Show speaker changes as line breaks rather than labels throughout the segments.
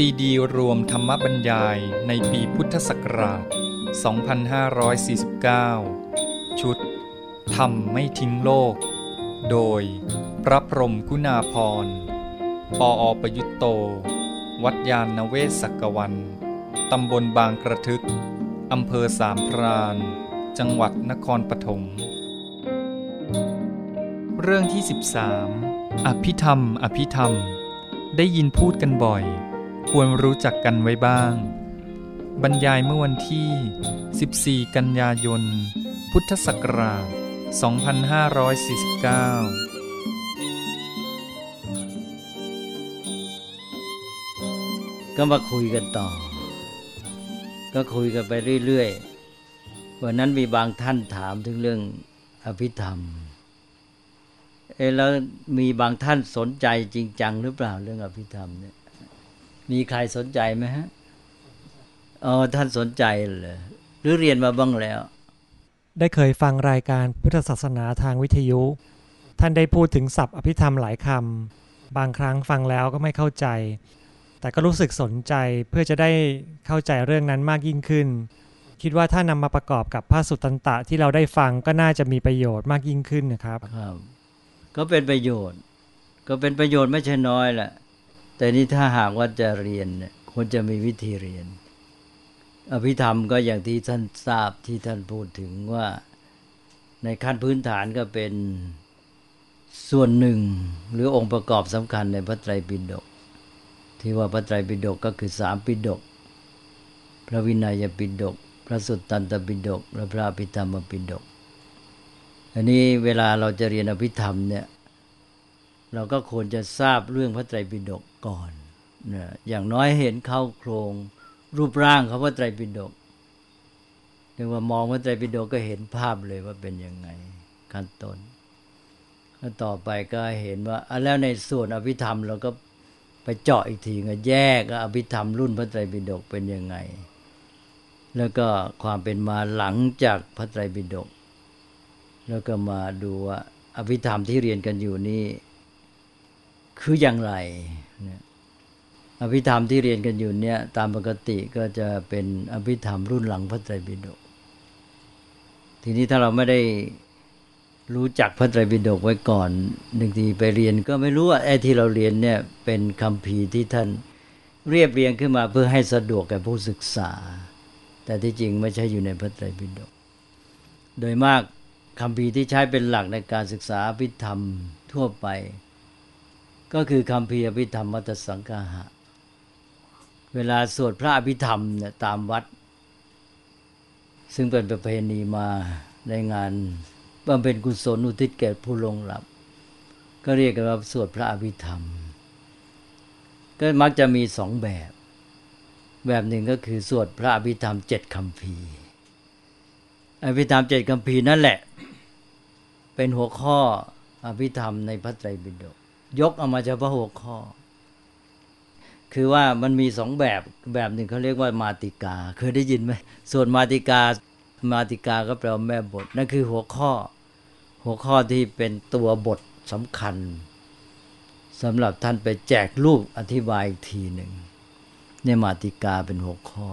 ซีดีรวมธรรมบรรยายในปีพุทธศักราช 2549 ชุดธรรมไม่ทิ้งโลก โดยพระพรหมกุณาพร ปออประยุตโต วัดยานนเวศกกวัน ตำบลบางกระทึก อำเภอสามพราน จังหวัดนครปฐม เรื่องที่ 13 อภิธรรม อภิธรรม ได้ยินพูดกันบ่อย ควรรู้จักกันไว้บ้าง บรรยายเมื่อวันที่ 14 กันยายน พุทธศักราช 2549
ก็มาคุยกันต่อ ก็คุยกันไปเรื่อยๆ วันนั้นมีบางท่านถามถึงเรื่องอภิธรรม เอแล้วมีบางท่านสนใจจริงจังหรือเปล่าเรื่องอภิธรรมเนี่ย มีใครสนใจไหมฮะอ๋อท่านสนใจเลยหรือเรียนมาบ้างแล้ว
ได้เคยฟังรายการพุทธศาสนาทางวิทยุ ท่านได้พูดถึงศัพท์อภิธรรมหลายคำบางครั้งฟังแล้วก็ไม่เข้าใจ แต่ก็รู้สึกสนใจเพื่อจะได้เข้าใจเรื่องนั้นมากยิ่งขึ้น คิดว่าถ้านำมาประกอบกับพระสุตตันตะที่เราได้ฟังก็น่าจะมีประโยชน์มากยิ่งขึ้นนะครับ
ครับ ก็เป็นประโยชน์ ก็เป็นประโยชน์ไม่ใช่น้อยแหละ แต่นี่ถ้าหากว่าจะเรียนเนี่ยควรจะมีวิธีเรียน อภิธรรมก็อย่างที่ท่านทราบที่ท่านพูดถึงว่าในขั้นพื้นฐานก็เป็นส่วนหนึ่งหรือองค์ประกอบสำคัญในพระไตรปิฎกที่ว่าพระไตรปิฎกก็คือสามปิฎกพระวินัยปิฎกพระสุตตันตปิฎกและพระอภิธรรมปิฎกอันนี้เวลาเราจะเรียนอภิธรรมเนี่ยเราก็ควรจะทราบเรื่องพระไตรปิฎก ก่อนนะอย่างน้อยเห็นเข้าโครงรูปร่างเของพระไตรปิฎกเรียกว่ามองพระไตรปิฎกก็เห็นภาพเลยว่าเป็นยังไงขั้นต้นแล้วต่อไปก็เห็นว่าแล้วในส่วนอภิธรรมเราก็ไปเจาะอีกทีก็แยกอภิธรรมรุ่นพระไตรปิฎกเป็นยังไง แล้วก็ความเป็นมาหลังจากพระไตรปิฎกแล้วก็มาดูว่าอภิธรรมที่เรียนกันอยู่นี่คืออย่างไร อภิธรรมที่เรียนกันอยู่เนี่ยตามปกติก็จะเป็นอภิธรรมรุ่นหลังพระไตรปิฎกทีนี้ถ้าเราไม่ได้รู้จักพระไตรปิฎกไว้ก่อนหนึ่งทีไปเรียนก็ไม่รู้ว่าไอ้ที่เราเรียนเนี่ยเป็นคำพีที่ท่านเรียบเรียงขึ้นมาเพื่อให้สะดวกแก่ผู้ศึกษา แต่ที่จริงไม่ใช่อยู่ในพระไตรปิฎกโดยมากคำพีที่ใช้เป็นหลักในการศึกษาอภิธรรมทั่วไป ก็คือคำพีอภิธรรมมัตสังกาหะ เวลาสวดพระอภิธรรมเนี่ยตามวัด ซึ่งเป็นประเพณีมาในงานบำเพ็ญกุศลอุทิศแก่ผู้ลงหลับ ก็เรียกกันว่าสวดพระอภิธรรม ก็มักจะมีสองแบบ แบบหนึ่งก็คือสวดพระอภิธรรมเจ็ดคำพีอภิธรรมเจ็ดคำพีนั่นแหละ เป็นหัวข้ออภิธรรมในพระไตรปิฎกยกเอามาเฉพาะหัวข้อ คือว่ามันมีสองแบบแบบหนึ่งเขาเรียกว่ามาติกา เคยได้ยินไหมส่วนมาติกามาติกาก็แปลว่าแม่บทนั่นคือหัวข้อ หัวข้อที่เป็นตัวบทสำคัญสำหรับท่านไปแจกรูปอธิบายอีกทีหนึ่งเนี่ยมาติกาเป็นหัวข้อ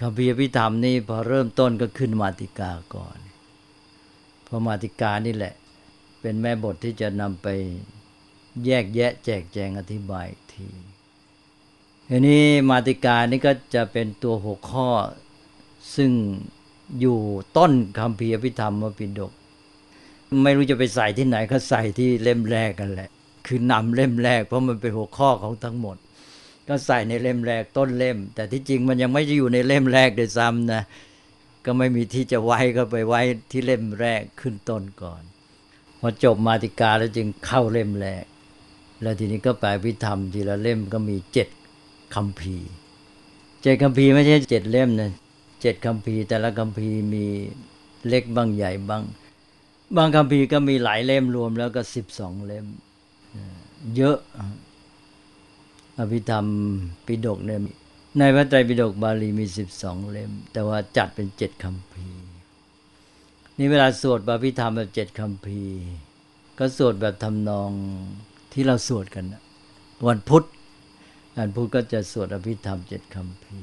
คำพีพิธรรมนี่พอเริ่มต้นก็ขึ้นมาติกาก่อนพราะมาติกานี่แหละ เป็นแม่บทที่จะนำไปแยกแยะแจกแจงอธิบายอีกที ทีนี้มาติกานี่ก็จะเป็นตัวหัวข้อซึ่งอยู่ต้นคำพีพิธรรมมปิฎกไม่รู้จะไปใส่ที่ไหนก็ใส่ที่เล่มแรกกันแหละ คือนำเล่มแรก เพราะมันเป็นหัวข้อของทั้งหมด ก็ใส่ในเล่มแรกต้นเล่ม แต่ที่จริงมันยังไม่อยู่ในเล่มแรกโดยซ้ำนะก็ไม่มีที่จะไว้ก็ไปไว้ที่เล่มแรกขึ้นต้นก่อนพอจบมาติกาแล้วจึงเข้าเล่มแรก แล้วทีนี้ก็แปพิธรรมทีละเล่มก็มีเจ็ด คำพีเจ็ดคำพีไม่ใช่เจ็ดเล่มนะเจ็ดคำพีแต่ละคำพีมีเล็กบ้างใหญ่บ้าง บางคำพีก็มีหลายเล่มรวมแล้วก็สิบสองเล่ม เยอะ อภิธรรมปิฎกเนี่ยในพระไตรปิฎกบาลีมีสิบสองเล่ม แต่ว่าจัดเป็นเจ็ดคำพีนี่เวลาสวดบาพิธรรมแบบเจ็ดคำพีก็สวดแบบทำนองที่เราสวดกัน วันพุธ อ่านพุทธก็จะสวดอภิธรรมเจ็ดคำพี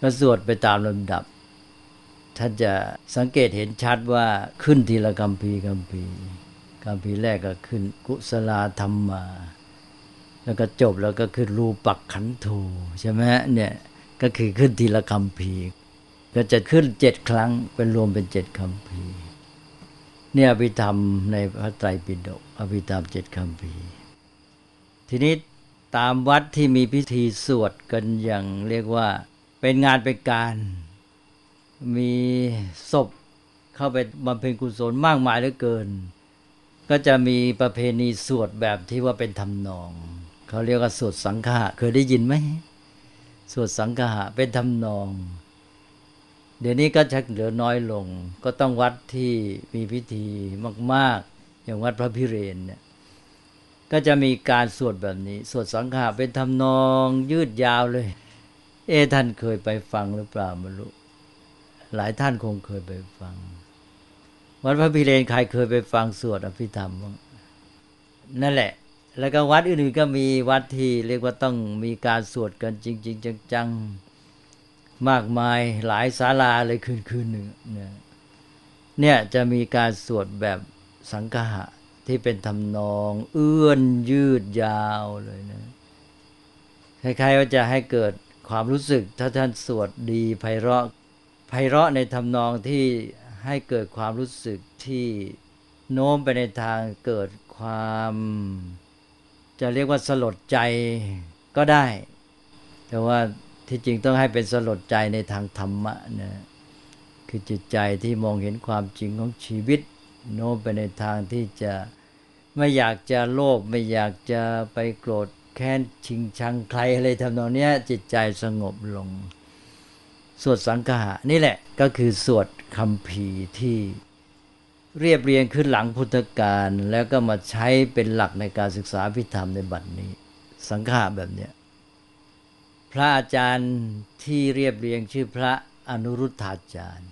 ก็สวดไปตามลำดับ ท่านจะสังเกตเห็นชัดว่าขึ้นทีละคำพีคำพีคำพีแรกก็ขึ้นกุศลธรรมมา แล้วก็จบแล้วก็ขึ้นรูปักขันธูใช่ไหมเนี่ยก็คือขึ้นทีละคำพีก็จะขึ้นเจ็ดครั้งเป็นรวมเป็นเจ็ดคำพีเนี่ยอภิธรรมในพระไตรปิฎกอภิธรรมเจ็ดคำพีทีนี้ ตามวัดที่มีพิธีสวดกันอย่างเรียกว่า เป็นงานเป็นการ มีศพเข้าไปบำเพ็ญกุศลมากมายเหลือเกิน ก็จะมีประเพณีสวดแบบที่ว่าเป็นทำนอง เขาเรียกว่าสวดสังฆะเคยได้ยินไหมสวดสังฆะเป็นทำนอง เดี๋ยวนี้ก็ชักเหลือน้อยลง ก็ต้องวัดที่มีพิธีมาก ๆ อย่างวัดพระพิเรนเนี่ย ก็จะมีการสวดแบบนี้ สวดสังฆะเป็นทำนองยืดยาวเลย เอท่านเคยไปฟังหรือเปล่าไม่รู้หลายท่านคงเคยไปฟังวัดพระพิเรนใครเคยไปฟังสวดอภิธรรมบ้างนั่นแหละ แล้วก็วัดอื่นๆก็มีวัดที่เรียกว่าต้องมีการสวดกันจริง ๆ จังๆมากมายหลายศาลาเลยคืนคืนหนึ่งเนี่ยเนี่ยจะมีการสวดแบบสังฆะ ที่เป็นทำนอง เอื้อนยืดยาวเลยนะคล้ายๆว่าจะให้เกิดความรู้สึก ถ้าท่านสวดดีไพเราะไพเราะในทำนองที่ให้เกิดความรู้สึกที่โน้มไปในทางเกิดความ จะเรียกว่าสลดใจก็ได้ แต่ว่าที่จริงต้องให้เป็นสลดใจในทางธรรมะนะคือจิตใจที่มองเห็นความจริงของชีวิต โน้มไปในทางที่จะไม่อยากจะโลภไม่อยากจะไปโกรธแค้นชิงชังใครอะไรทำนองนี้จิตใจสงบลง สวดสังฆะนี่แหละก็คือสวดคำพีที่เรียบเรียงขึ้นหลังพุทธกาลแล้วก็มาใช้เป็นหลักในการศึกษาพิธรรมในบัดนี้ สังฆะแบบเนี้ยพระอาจารย์ที่เรียบเรียงชื่อพระอนุรุทธาจารย์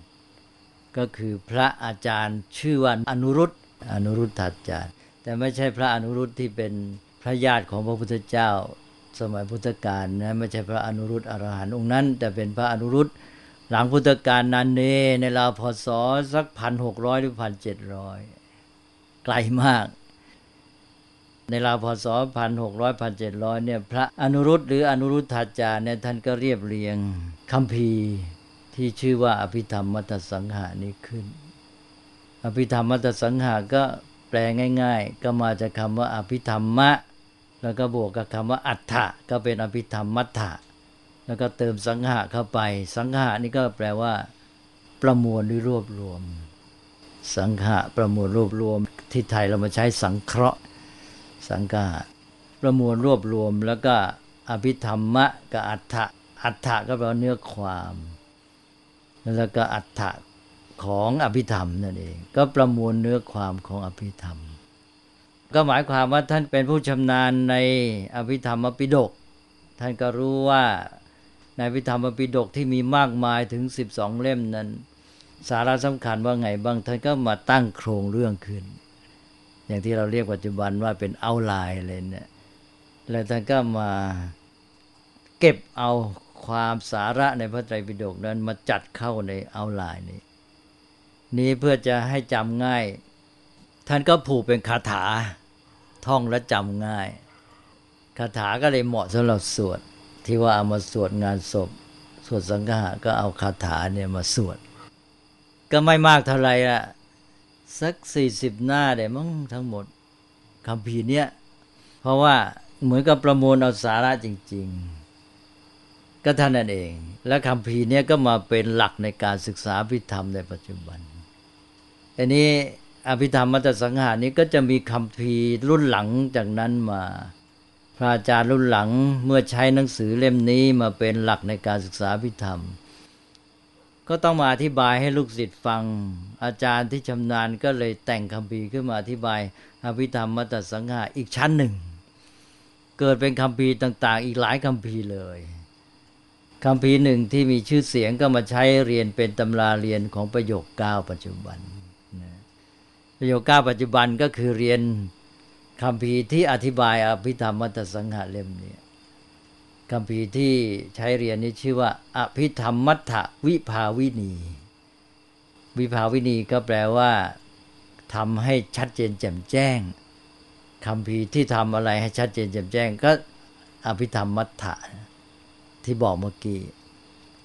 ก็คือพระอาจารย์ชื่อว่าอนุรุตอนุรุทธาจารย์ แต่ไม่ใช่พระอนุรุตที่เป็นพระญาติของพระพุทธเจ้าสมัยพุทธกาลนะไม่ใช่พระอนุรุตอรหันต์องค์นั้น แต่เป็นพระอนุรุตหลังพุทธกาลนั้นเนในราวพศสักพันหกร้อยหรือพันเจ็ดร้อยไกลมาก ในราวพศพันหกร้อยพันเจ็ดร้อยเนี่ยพระอนุรุตหรืออนุรุตถาจารย์เนี่ยท่านก็เรียบเรียงคำพี ที่ชื่อว่าอภิธรรมมัตสังหานี้ขึ้น อภิธรรมมัตสังหาก็แปลง่าย ๆ ก็มาจากคำว่าอภิธรรมะ แล้วก็บวกกับคำว่าอัฏฐะก็เป็นอภิธรรมมัฏฐะแล้วก็เติมสังหะเข้าไป สังหะนี่ก็แปลว่า ประมวลหรือรวบรวม สังหะประมวลรวบรวม ที่ไทยเรามาใช้สังเคราะห์ สังหะประมวลรวบรวม แล้วก็อภิธรรมะกับอัฏฐะอัฏฐะก็แปลว่าเนื้อความ แล้วก็อัฏฐะของอภิธรรมนั่นเอง ก็ประมวลเนื้อความของอภิธรรม ก็หมายความว่าท่านเป็นผู้ชำนาญในอภิธรรมปิฎกท่านก็รู้ว่าในอภิธรรมปิฎกที่มีมากมายถึงสิบสองเล่มนั้น สาระสำคัญว่าไงบ้างท่านก็มาตั้งโครงเรื่องขึ้น อย่างที่เราเรียกปัจจุบันว่าเป็นเอาไลน์เลยเนี่ยแล้วท่านก็มาเก็บเอา ความสาระในพระไตรปิฎกนั้นมาจัดเข้าในเอาลน์นี้ นี้เพื่อจะให้จำง่าย ท่านก็ผูกเป็นคาถาท่องและจำง่ายคาถาก็เลยเหมาะสำหรับสวด ที่ว่าเอามาสวดงานศพ สวดสังฆะก็เอาคาถาเนี่ยมาสวด ก็ไม่มากเท่าไหร่ละสักสี่สิบหน้าได้มั้งทั้งหมดคำพีเนี้ยเพราะว่าเหมือนกับประมวลเอาสาระจริง ๆ ก็ท่านนั่นเอง และคำพีเนี้ยก็มาเป็นหลักในการศึกษาพิธรรมในปัจจุบันอันนี้อภิธรรมมัตสังหานี้ก็จะมีคำพีรุ่นหลังจากนั้นมา พระอาจารย์รุ่นหลังเมื่อใช้หนังสือเล่มนี้มาเป็นหลักในการศึกษาพิธรรม ก็ต้องมาอธิบายให้ลูกศิษย์ฟัง อาจารย์ที่ชำนาญก็เลยแต่งคำพีขึ้นมาอธิบาย อภิธรรมมัตสังหาอีกชั้นหนึ่ง เกิดเป็นคำพีต่าง ๆ อีกหลายคำพีเลย คำพีหนึ่งที่มีชื่อเสียงก็มาใช้เรียนเป็นตำราเรียนของประโยคเก้าปัจจุบันประโยคก้าปัจจุบันก็คือเรียนคำพีที่อธิบายอภิธรรมมัตสังหะเล่มนี้คำพีที่ใช้เรียนนี้ชื่อว่า อภิธรรมมัทวิภาวินี วิภาวินีก็แปลว่าทำให้ชัดเจนแจ่มแจ้งคำพีที่ทำอะไรให้ชัดเจนแจ่มแจ้ง ก็อภิธรรมมัทธะ ที่บอกเมื่อกี้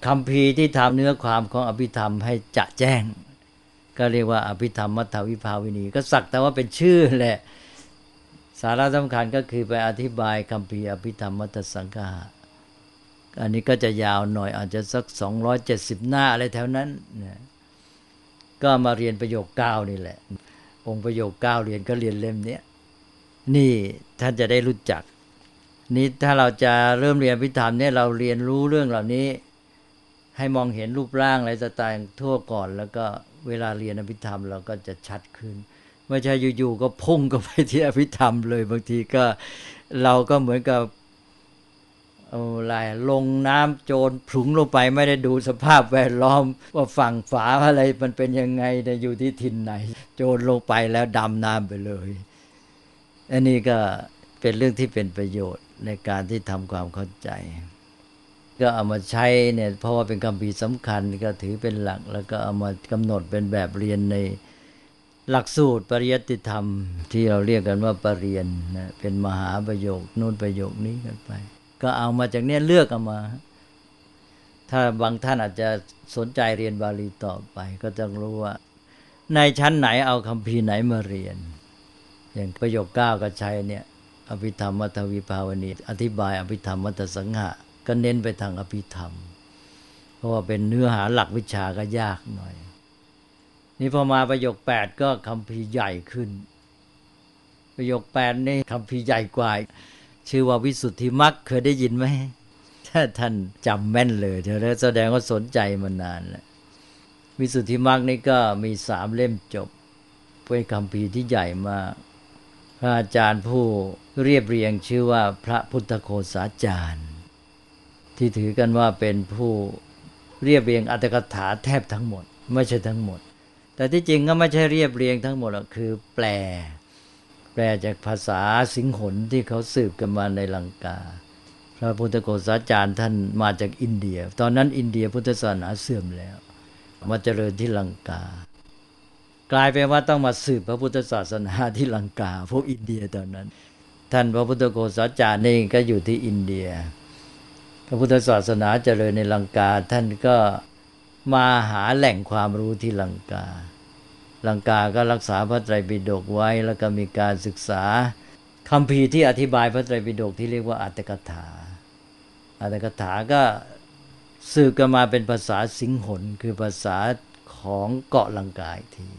คำพีที่ทำเนื้อความของอภิธรรมให้จะแจ้ง ก็เรียกว่าอภิธรรมมัทธวิภาวินี ก็สักแต่ว่าเป็นชื่อแหละ สาระสำคัญก็คือไปอธิบายคำพีอภิธรรมมัทธสังฆาอันนี้ก็จะยาวหน่อยอาจจะสักสองร้อยเจ็ดสิบหน้าอะไรแถวนั้นนะก็มาเรียนประโยคเก้านี่แหละ องค์ประโยคเก้าเรียนก็เรียนเล่มนี้นี่ท่านจะได้รู้จัก นี้ถ้าเราจะเริ่มเรียนพิธามเนี่ยเราเรียนรู้เรื่องเหล่านี้ ให้มองเห็นรูปร่างอะไรสไตล์ทั่วก่อน แล้วก็เวลาเรียนอภิธรรมเราก็จะชัดขึ้นไม่ใช่อยู่ๆก็พุ่งก็ไปที่อภิธรรมเลย บางทีก็เราก็เหมือนกับอะไรลงน้ำโจรผุงลงไปไม่ได้ดูสภาพแวดล้อม ว่าฝั่งฝาอะไรมันเป็นยังไงแต่อยู่ที่ทินไหน โจรลงไปแล้วดำน้ำไปเลย อันนี้ก็เป็นเรื่องที่เป็นประโยชน์ ในการที่ทำความเข้าใจ ก็เอามาใช้เนี่ยเพราะว่าเป็นคำพีสำคัญก็ถือเป็นหลัก แล้วก็เอามากำหนดเป็นแบบเรียนในหลักสูตรปริยัติธรรม ที่เราเรียกกันว่าปรริยนนะเป็นมหาประโยคนู่นประโยคนี้กันไป ก็เอามาจากเนี้ยเลือกเอามา ถ้าบางท่านอาจจะสนใจเรียนบาลีต่อไป ก็จะรู้ว่า ในชั้นไหนเอาคำพีไหนมาเรียน อย่างประโยคเก้าก็ใช้เนี่ย อภิธรรมมัทวิภาวณีอธิบายอภิธรรมมัทสังหะ ก็เน้นไปทางอภิธรรม เพราะว่าเป็นเนื้อหาหลักวิชาก็ยากหน่อย นี่พอมาประโยคแปดก็คำพีใหญ่ขึ้น ประโยคแปดนี่คำพีใหญ่กว่าชื่อว่าวิสุทธิมรรคเคยได้ยินไหมถ้าท่านจำแม่นเลยเธอแสดงว่าสนใจมานานแล้ววิสุทธิมรรคนี่ก็มีสามเล่มจบเป็นคำพีที่ใหญ่มาก พระอาจารย์ผู้เรียบเรียงชื่อว่าพระพุทธโคสาจารย์ ที่ถือกันว่าเป็นผู้เรียบเรียงอัตถกถาแทบทั้งหมด ไม่ใช่ทั้งหมด แต่ที่จริงก็ไม่ใช่เรียบเรียงทั้งหมดหรอกคือแปล แปลจากภาษาสิงหนที่เขาสืบกันมาในลังกา พระพุทธโกษาจารย์ท่านมาจากอินเดีย ตอนนั้นอินเดียพุทธศาสนาเสื่อมแล้ว มาเจริญที่ลังกา กลายเป็นว่าต้องมาสืบพระพุทธศาสนาที่ลังกา พวกอินเดียตอนนั้น ท่านพระพุทธโกศาจารย์เองก็อยู่ที่อินเดีย พระพุทธศาสนาเจริญในลังกา ท่านก็มาหาแหล่งความรู้ที่ลังกา ลังกาก็รักษาพระไตรปิฎกไว้แล้วก็มีการศึกษาคำพีที่อธิบายพระไตรปิฎกที่เรียกว่าอัตถกถา อัตถกถาก็สืบกันมาเป็นภาษาสิงหนคือภาษาของเกาะลังกาอีกที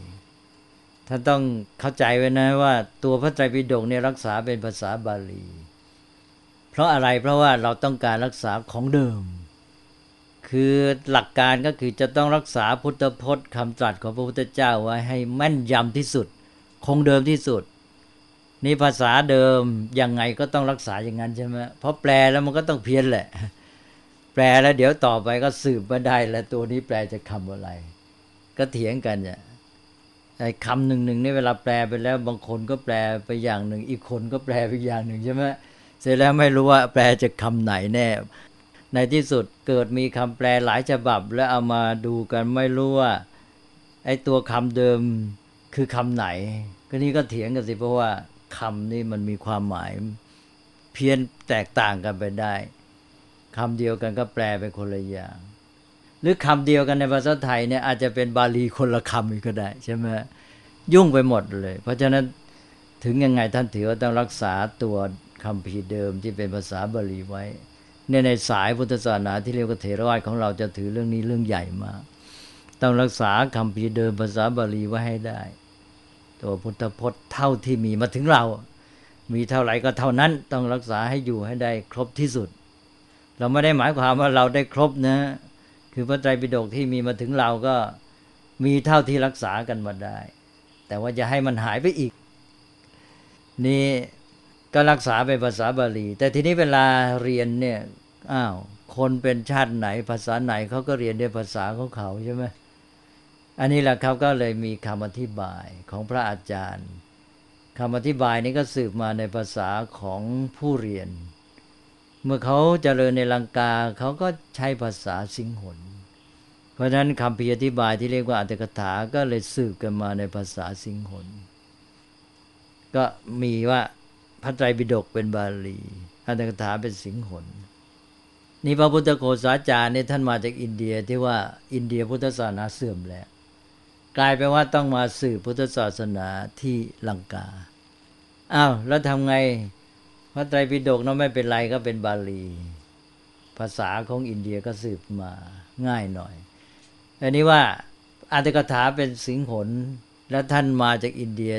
ท่านต้องเข้าใจไว้นะว่าตัวพระไตรปิฎกเนี่ยรักษาเป็นภาษาบาลี เพราะอะไรเพราะว่าเราต้องการรักษาของเดิม คือหลักการก็คือจะต้องรักษาพุทธพจน์คำตรัสของพระพุทธเจ้าไว้ให้แม่นยำที่สุด คงเดิมที่สุดนี่ภาษาเดิมยังไงก็ต้องรักษาอย่างนั้นใช่ไหมเพราะแปลแล้วมันก็ต้องเพี้ยนแหละ แปลแล้วเดี๋ยวต่อไปก็สืบมาได้แล้วตัวนี้แปลจะคำอะไร ก็เถียงกันเนี่ย ไอ้คำหนึ่งหนึ่งนี่เวลาแปลไปแล้ว บางคนก็แปลไปอย่างหนึ่ง อีกคนก็แปลไปอย่างหนึ่งใช่ไหมเสร็จแล้วไม่รู้ว่าแปลจากคาไหนแน่ ในที่สุดเกิดมีคำแปลหลายฉบับ แล้วเอามาดูกันไม่รู้ว่าไอ้ตัวคำเดิมคือคำไหน ก็นี่ก็เถียงกันสิเพราะว่าคำนี่มันมีความหมายเพี้ยนแตกต่างกันไปได้คำเดียวกันก็แปลไปคนละอย่าง หรือคำเดียวกันในภาษาไทยเนี่ยอาจจะเป็นบาลีคนละคำอีกก็ได้ใช่ไหมยุ่งไปหมดเลย เพราะฉะนั้นถึงยังไงท่านถือว่าต้องรักษาตัวคำพีเดิมที่เป็นภาษาบาลีไว้เนี่ยในสายพุทธศาสนาที่เรียกว่าเทรวาสของเราจะถือเรื่องนี้เรื่องใหญ่มาก ต้องรักษาคำพีเดิมภาษาบาลีไว้ให้ได้ ตัวพุทธพจน์เท่าที่มีมาถึงเรา มีเท่าไหร่ก็เท่านั้นต้องรักษาให้อยู่ให้ได้ครบที่สุด เราไม่ได้หมายความว่าเราได้ครบนะ คือพระไตรปิฎกที่มีมาถึงเราก็มีเท่าที่รักษากันมาได้ แต่ว่าจะให้มันหายไปอีก นี่ก็รักษาเป็นภาษาบาลี แต่ทีนี้เวลาเรียนเนี่ยอ้าวคนเป็นชาติไหนภาษาไหนเขาก็เรียนด้วยภาษาของเขาใช่ไหมอันนี้แหละเขาก็เลยมีคำอธิบายของพระอาจารย์คำอธิบายนี้ก็สืบมาในภาษาของผู้เรียน เมื่อเขาเจริญในลังกาเขาก็ใช้ภาษาสิงหนเพราะฉะนั้นคำพิอธิบายที่เรียกว่าอัตถกถาก็เลยสืบกันมาในภาษาสิงหนก็มีว่าพระไตรปิฎกเป็นบาลีอัตถกถาเป็นสิงหนนี่พระพุทธโฆษาจารย์เนี่ยท่านมาจากอินเดียที่ว่าอินเดียพุทธศาสนาเสื่อมแล้ว กลายไปว่าต้องมาสืบพุทธศาสนาที่ลังกาอ้าวแล้วทำไง พระไตรปิฎกนั้นไม่เป็นไรก็เป็นบาลี ภาษาของอินเดียก็สืบมาง่ายหน่อย อันนี้ว่าอัตถกถาเป็นสิงหนและท่านมาจากอินเดีย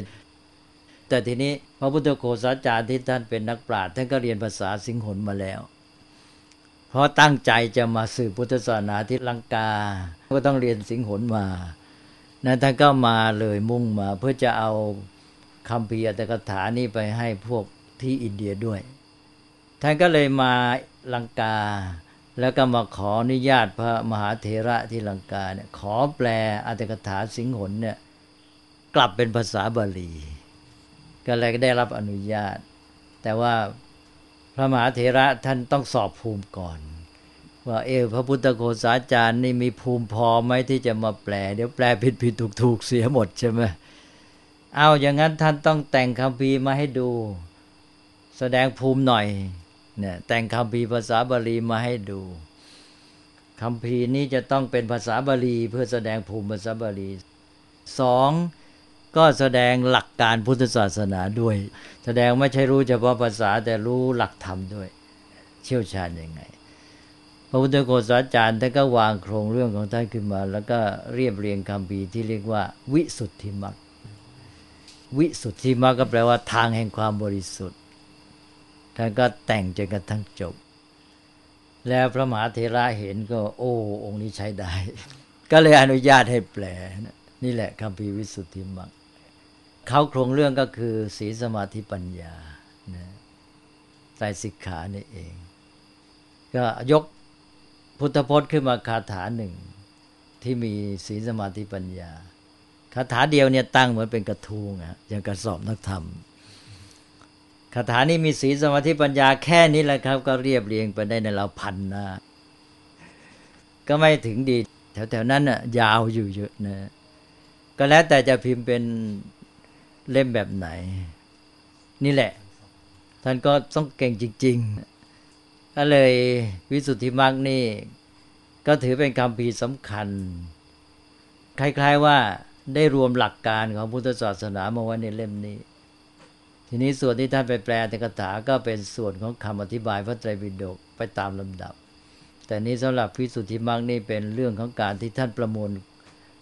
แต่ทีนี้พระพุทธโฆษาจารย์ที่ท่านเป็นนักปราชญ์ท่านก็เรียนภาษาสิงหนมาแล้ว เพราะตั้งใจจะมาสืบพุทธศาสนาที่ลังกา ก็ต้องเรียนสิงหนมานั้นท่านก็มาเลยมุ่งมาเพื่อจะเอาคำพีอัตถกถานี้ไปให้พวก ที่อินเดียด้วย ท่านก็เลยมาลังกา แล้วก็มาขออนุญาตพระมหาเถระที่ลังกาเนี่ยขอแปลอัตถกถาสิงหนเนี่ยกลับเป็นภาษาบาลี ก็เลยได้รับอนุญาต แต่ว่าพระมหาเถระท่านต้องสอบภูมิก่อน ว่าเออพระพุทธโฆษาจารย์นี่มีภูมิพอไหมที่จะมาแปล เดี๋ยวแปลผิดผิดถูกถูกเสียหมดใช่ไหมเอาอย่างนั้นท่านต้องแต่งคำพีมาให้ดู แสดงภูมิหน่อยเนี่ยแต่งคำพีภาษาบาลีมาให้ดูคำพีนี้จะต้องเป็นภาษาบาลีเพื่อแสดงภูมิภาษาบาลีสองก็แสดงหลักการพุทธศาสนาด้วย แสดงไม่ใช่รู้เฉพาะภาษาแต่รู้หลักธรรมด้วย เชี่ยวชาญยังไง พระพุทธโฆษาจารย์ท่านก็วางโครงเรื่องของท่านขึ้นมา แล้วก็เรียบเรียงคำพีที่เรียกว่า วิสุทธิมรรควิสุทธิมรรคก็แปลว่าทางแห่งความบริสุทธิ ท่านก็แต่งจนกระทั่งจบ แล้วพระมหาเถระเห็นก็ โอ้องค์นี้ใช้ได้ ก็เลยอนุญาตให้แปล นี่แหละคำพีวิสุทธิมรรคเขาโครงเรื่องก็คือศีลสมาธิปัญญานะไตรสิกขานี่เอง ก็ยกพุทธพจน์ขึ้นมาคาถาหนึ่ง ที่มีศีลสมาธิปัญญาคาถาเดียวเนี่ยตั้งเหมือนเป็นกระทูงอะอย่างกระสอบนักธรรม คาถานี้มีสีสมาธิปัญญาแค่นี้แหละครับ ก็เรียบเรียงไปได้ในเราพันนะก็ไม่ถึงดี แถวๆนั้นน่ะยาวอยู่เยอะนะก็แล้วแต่จะพิมพ์เป็นเล่มแบบไหน นี่แหละ ท่านก็ต้องเก่งจริง ๆ ก็เลยวิสุทธิมรรคนี่ ก็ถือเป็นคำพีสำคัญ คล้าย ๆว่าได้รวมหลักการของพุทธศาสนามาไว้ในเล่มนี้ ทีนี้ส่วนที่ท่านไปแปลในคาถาก็เป็นส่วนของคำอธิบายพระไตรปิฎกไปตามลำดับ แต่นี้สำหรับพิสุทธิมรรคนี่เป็นเรื่องของการที่ท่านประมวล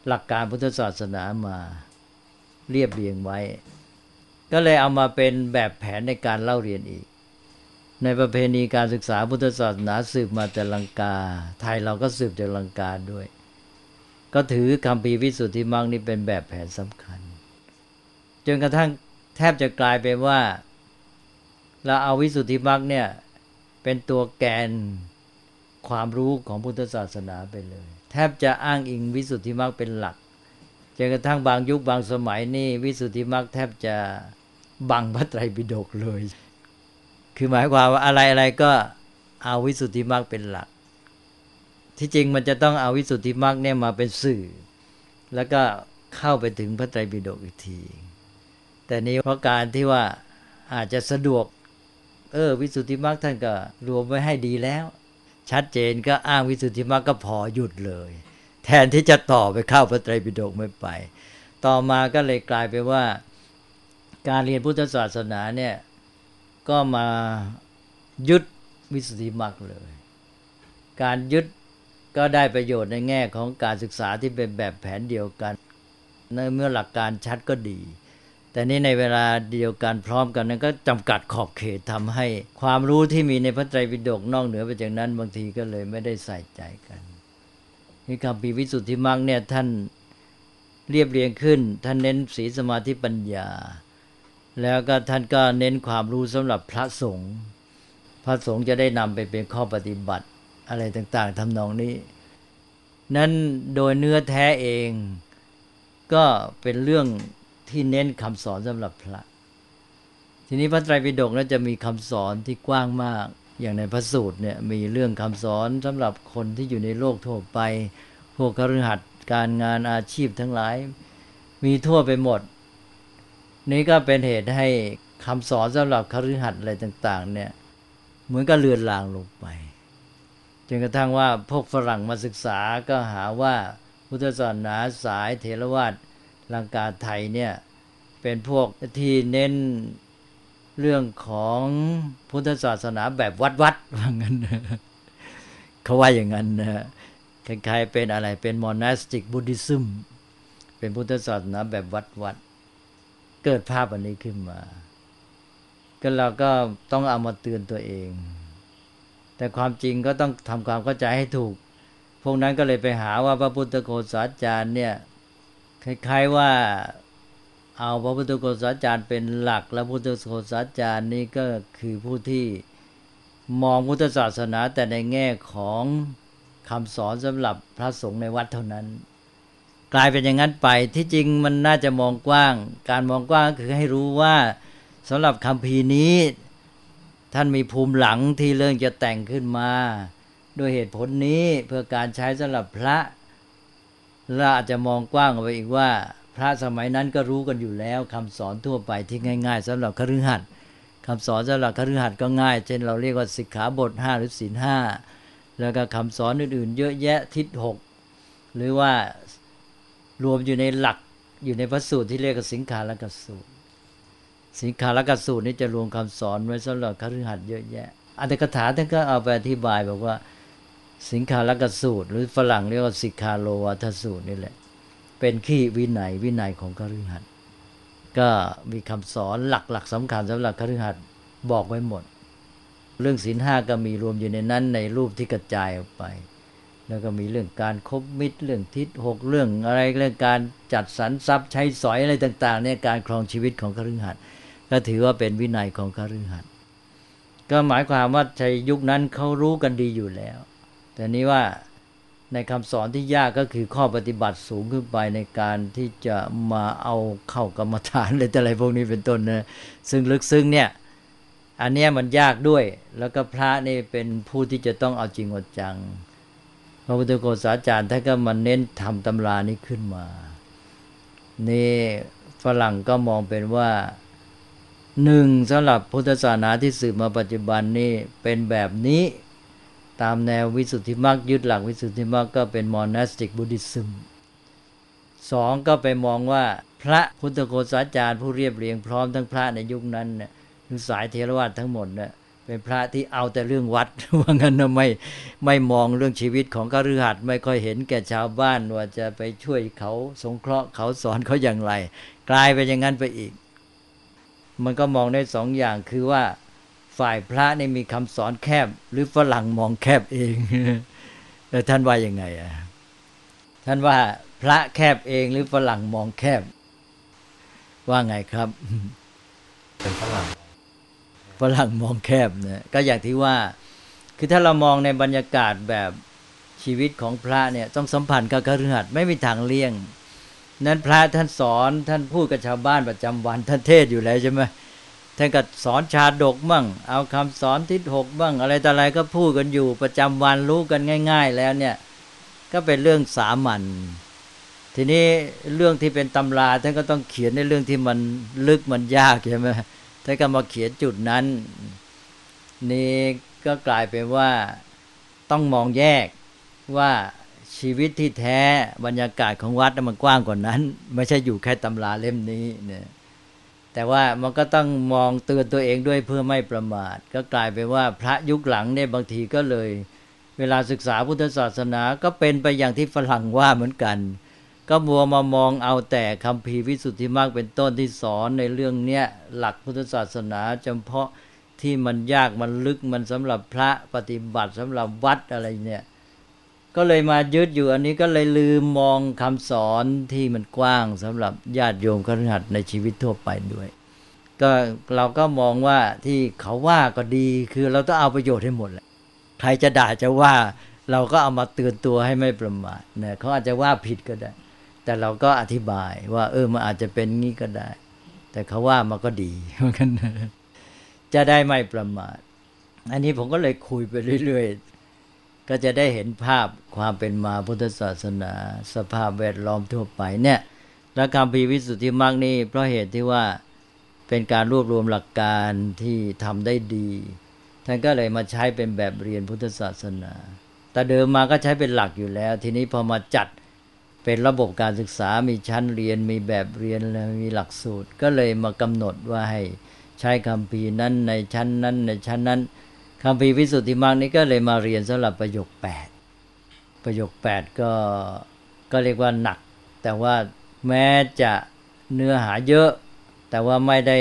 หลักการพุทธศาสนามาเรียบเรียงไว้ ก็เลยเอามาเป็นแบบแผนในการเล่าเรียนอีก ในประเพณีการศึกษาพุทธศาสนาสืบมาแต่ลังกา ไทยเราก็สืบจากลังกาด้วย ก็ถือคำพีวิสุทธิมรรคนี่เป็นแบบแผนสำคัญ จนกระทั่ง ทบจะกลายเป็นว่า เราเอาวิสุทธิมรรคเนี่ย เป็นตัวแกนความรู้ของพุทธศาสนาไปเลย แทบจะอ้างอิงวิสุทธิมรรคเป็นหลักจนกระทั่งบางยุคบางสมัยนี่วิสุทธิมรรคแทบจะบังพระไตรปิฎกเลย คือหมายความว่าอะไรอะไรก็เอาวิสุทธิมรรคเป็นหลัก ที่จริงมันจะต้องเอาวิสุทธิมรรคเนี่ยมาเป็นสื่อ แล้วก็เข้าไปถึงพระไตรปิฎกอีกที แต่นี้เพราะการที่ว่าอาจจะสะดวก เออ วิสุทธิมรรคท่านก็รวมไว้ให้ดีแล้ว ชัดเจนก็อ้างวิสุทธิมรรคก็พอหยุดเลย แทนที่จะต่อไปเข้าพระไตรปิฎกไม่ไป ต่อมาก็เลยกลายไปว่า การเรียนพุทธศาสนาเนี่ยก็มายึดวิสุทธิมรรคเลย การยึดก็ได้ประโยชน์ในแง่ของการศึกษาที่เป็นแบบแผนเดียวกัน ในเมื่อหลักการชัดก็ดี แต่นี้ในเวลาเดียวกันพร้อมกันนั้นก็จำกัดขอบเขตทำให้ ความรู้ที่มีในพระไตรปิฎกนอกเหนือไปจากนั้นบางทีก็เลยไม่ได้ใส่ใจกันนี่คำปีวิสุทธิมังเนี่ยท่านเรียบเรียงขึ้น ท่านเน้นศีลสมาธิปัญญา แล้วก็ท่านก็เน้นความรู้สำหรับพระสงฆ์พระสงฆ์จะได้นำไปเป็นข้อปฏิบัติอะไรต่าง ๆทำนองนี้ นั้นโดยเนื้อแท้เองก็เป็นเรื่อง ที่เน้นคำสอนสำหรับพระ ทีนี้พระไตรปิฎกนั้นจะมีคำสอนที่กว้างมาก อย่างในพระสูตรเนี่ยมีเรื่องคำสอนสำหรับคนที่อยู่ในโลกทั่วไป พวกคฤหัสถ์การงานอาชีพทั้งหลาย มีทั่วไปหมด นี้ก็เป็นเหตุให้คำสอนสำหรับคฤหัสถ์อะไรต่าง ๆ เนี่ยเหมือนกับเลือนลางลงไปจนกระทั่งว่าพวกฝรั่งมาศึกษาก็หาว่าพุทธศาสนาสายเทรวาส ลังกาไทยเนี่ยเป็นพวกที่เน้นเรื่องของพุทธศาสนาแบบวัดวัดว่างั้นเขาว่าอย่างนั้นนะคล้ายๆเป็นอะไรเป็นมอนัสติกบุติซึมเป็นพุทธศาสนาแบบวัดวัดเกิดภาพอันนี้ขึ้นมา ก็เราก็ต้องเอามาเตือนตัวเอง แต่ความจริงก็ต้องทำความเข้าใจให้ถูก พวกนั้นก็เลยไปหาว่าพระพุทธโฆษาจารย์เนี่ย คล้ายๆว่าเอาพระพุทธโฆษาจารย์เป็นหลัก และพุทธโฆษาจารย์นี่ก็คือผู้ที่มองพุทธศาสนาแต่ในแง่ของคำสอนสำหรับพระสงฆ์ในวัดเท่านั้น กลายเป็นอย่างนั้นไปที่จริงมันน่าจะมองกว้าง การมองกว้างคือให้รู้ว่าสำหรับคำพีนี้ ท่านมีภูมิหลังที่เรื่องจะแต่งขึ้นมาด้วยเหตุผลนี้เพื่อการใช้สำหรับพระ เราอาจจะมองกว้างออกไปอีกว่า พระสมัยนั้นก็รู้กันอยู่แล้วคำสอนทั่วไปที่ง่าย ๆสำหรับคฤหัสถ์คำสอนสำหรับคฤหัสถ์ก็ง่าย เช่นเราเรียกว่าสิกขาบทห้าหรือศีลห้าแล้วก็คำสอนอื่นๆ เยอะแยะทิศหกหรือว่ารวมอยู่ในหลักอยู่ในพระสูตรที่เรียกว่าสิงคาลกสูตร สิงคาลกสูตรนี้จะรวมคำสอนไว้สำหรับคฤหัสถ์เยอะแยะอัตถกถาท่านก็เอาไปอธิบายบอกว่า สิงคาลกสูตร หรือฝรั่งเรียกว่าสิกขาโลวัทสูตรนี่แหละ เป็นขี้วินัยวินัยของคฤหัสถ์ก็มีคำสอนหลักๆสำคัญสำหรับคฤหัสถ์บอกไว้หมด เรื่องศีลห้าก็มีรวมอยู่ในนั้นในรูปที่กระจายออกไป แล้วก็มีเรื่องการคบมิตรเรื่องทิศหกเรื่องอะไรเรื่องการจัดสรรทรัพย์ใช้สอยอะไรต่างๆเนี่ยการครองชีวิตของคฤหัสถ์ก็ถือว่าเป็นวินัยของคฤหัสถ์ก็หมายความว่าในยุคนั้นเขารู้กันดีอยู่แล้ว แต่นี้ว่าในคำสอนที่ยากก็คือข้อปฏิบัติสูงขึ้นไปในการที่จะมาเอาเข้ากรรมฐานอะไรแต่อะไรพวกนี้เป็นต้นนะซึ่งลึกซึ้งเนี่ยอันนี้มันยากด้วย แล้วก็พระนี่เป็นผู้ที่จะต้องเอาจริงเอาจัง พระพุทธโฆษาจารย์ท่านก็มาเน้นทำตำรานี้ขึ้นมา นี่ฝรั่งก็มองเป็นว่าหนึ่งสำหรับพุทธศาสนาที่สืบมาปัจจุบันนี่เป็นแบบนี้ ตามแนววิสุทธิมรรคยึดหลักวิสุทธิมรรคก็เป็นมอนัสติกบุติซึมสองก็ไปมองว่าพระพุทธโฆษาจารย์ผู้เรียบเรียงพร้อมทั้งพระในยุคนั้นเนี่ยสายเทรวาสทั้งหมดเนี่ยเป็นพระที่เอาแต่เรื่องวัดว่างั้นนะไม่ไม่มองเรื่องชีวิตของกฤหัสไม่ค่อยเห็นแก่ชาวบ้านว่าจะไปช่วยเขาสงเคราะห์เขาสอนเขาอย่างไร กลายไปอย่างนั้นไปอีก มันก็มองได้สองอย่างคือว่า ฝ่ายพระนี่มีคำสอนแคบ หรือฝรั่งมองแคบเองแล้วท่านว่ายังไงอะท่านว่าพระแคบเองหรือฝรั่งมองแคบ ว่าไงครับ
เป็นฝรั่ง
ฝรั่งมองแคบเนี่ยก็อย่างที่ว่า คือถ้าเรามองในบรรยากาศแบบชีวิตของพระเนี่ยต้องสัมพันธ์กับกฤหัสไม่มีทางเลี่ยง นั้นพระท่านสอนท่านพูดกับชาวบ้านประจำวันท่านเทศอยู่แล้วใช่ไหม ท่านก็สอนชาดกบ้างเอาคำสอนทิศหกบ้างอะไรต่ออะไรก็พูดกันอยู่ประจำวันรู้กันง่าย ๆ แล้วเนี่ยก็เป็นเรื่องสามัญทีนี้เรื่องที่เป็นตำราท่านก็ต้องเขียนในเรื่องที่มันลึกมันยากใช่ไหมท่านก็มาเขียนจุดนั้น นี่ก็กลายเป็นว่าต้องมองแยกว่าชีวิตที่แท้บรรยากาศของวัดมันกว้างกว่านั้น ไม่ใช่อยู่แค่ตำราเล่มนี้เนี่ย แต่ว่ามันก็ต้องมองเตือนตัวเองด้วยเพื่อไม่ประมาท ก็กลายเป็นว่าพระยุคหลังเนี่ยบางทีก็เลย เวลาศึกษาพุทธศาสนาก็เป็นไปอย่างที่ฝรั่งว่าเหมือนกัน ก็มัวมามองเอาแต่คำพีวิสุทธิมากเป็นต้นที่สอนในเรื่องเนี้ยหลักพุทธศาสนาเฉพาะที่มันยากมันลึกมันสำหรับพระปฏิบัติสำหรับวัดอะไรเนี่ย ก็เลยมายึดอยู่อันนี้ก็เลยลืมมองคำสอนที่มันกว้างสำหรับญาติโยมคฤหัสถ์ในชีวิตทั่วไปด้วย ก็เราก็มองว่าที่เขาว่าก็ดีคือเราต้องเอาประโยชน์ให้หมดแหละใครจะด่าจะว่าเราก็เอามาเตือนตัวให้ไม่ประมาทเนี่ยเขาอาจจะว่าผิดก็ได้ แต่เราก็อธิบายว่า เออมันอาจจะเป็นงี้ก็ได้ แต่เขาว่ามันก็ดีเหมือนกันจะได้ไม่ประมาทอันนี้ผมก็เลยคุยไปเรื่อยๆ ก็จะได้เห็นภาพความเป็นมาพุทธศาสนา สภาพแวดล้อมทั่วไปเนี่ยและคำพีวิสุทธิมรรคนี่เพราะเหตุที่ว่าเป็นการรวบรวมหลักการที่ทำได้ดี ท่านก็เลยมาใช้เป็นแบบเรียนพุทธศาสนา แต่เดิมมาก็ใช้เป็นหลักอยู่แล้ว ทีนี้พอมาจัดเป็นระบบการศึกษา มีชั้นเรียน มีแบบเรียน มีหลักสูตร ก็เลยมากำหนดว่าให้ใช้คำพีนั้นในชั้นนั้นในชั้นนั้น คำพีวิสุทธิมรรคนี้ก็เลยมาเรียนสำหรับประโยคแปดประโยคแปดก็ก็เรียกว่าหนัก แต่ว่าแม้จะเนื้อหาเยอะ แต่ว่าไม่ได้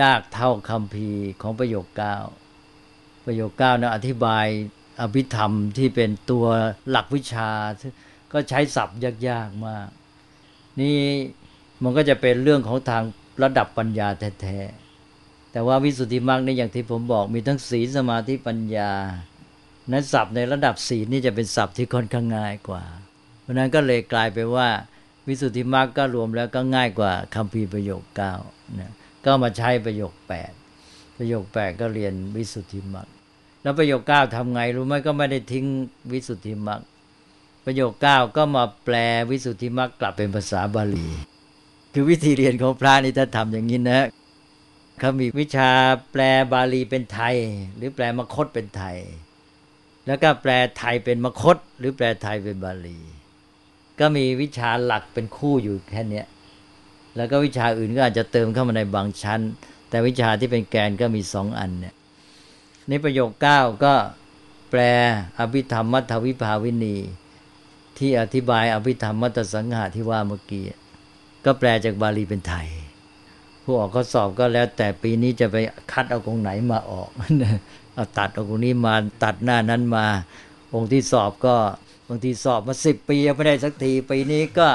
ยากเท่าคำพีของประโยคเก้าประโยคเก้านะอธิบายอภิธรรมที่เป็นตัวหลักวิชา ก็ใช้ศัพท์ยากๆมาก นี่มันก็จะเป็นเรื่องของทางระดับปัญญาแท้ๆ แต่ว่าวิสุทธิมรรคนี่อย่างที่ผมบอกมีทั้งศีลสมาธิปัญญา นั้นศัพท์ในระดับศีลนี่จะเป็นศัพท์ที่ค่อนข้างง่ายกว่า เพราะนั้นก็เลยกลายไปว่า วิสุทธิมรรคก็รวมแล้วก็ง่ายกว่าคำพีประโยคเก้านะก็มาใช้ประโยคแปดประโยคแปดก็เรียนวิสุทธิมรรคแล้วประโยคเก้าทำไงรู้ไหมก็ไม่ได้ทิ้งวิสุทธิมรรคประโยคเก้าก็มาแปลวิสุทธิมรรคกลับเป็นภาษาบาลี คือวิธีเรียนของพระนี่ถ้าทำอย่างนี้นะ เขามีวิชาแปลบาลีเป็นไทย หรือแปลมคตเป็นไทย แล้วก็แปลไทยเป็นมคต หรือแปลไทยเป็นบาลี ก็มีวิชาหลักเป็นคู่อยู่แค่นี้แล้วก็วิชาอื่นก็อาจจะเติมเข้ามาในบางชั้น แต่วิชาที่เป็นแกนก็มีสองอันเนี่ยในประโยคเก้าก็แปลอภิธรรมมัทวิภาวินี ที่อธิบายอภิธรรมมัตสังหาที่ว่าเมื่อกี้ก็แปลจากบาลีเป็นไทย ผู้ออกข้อสอบก็แล้วแต่ปีนี้จะไปคัดเอาตรงไหนมาออกเอาตัดเอาตรงนี้มาตัดหน้านั้นมา องค์ที่สอบก็บางทีสอบมาสิบปียังไม่ได้สักทีปีนี้ก็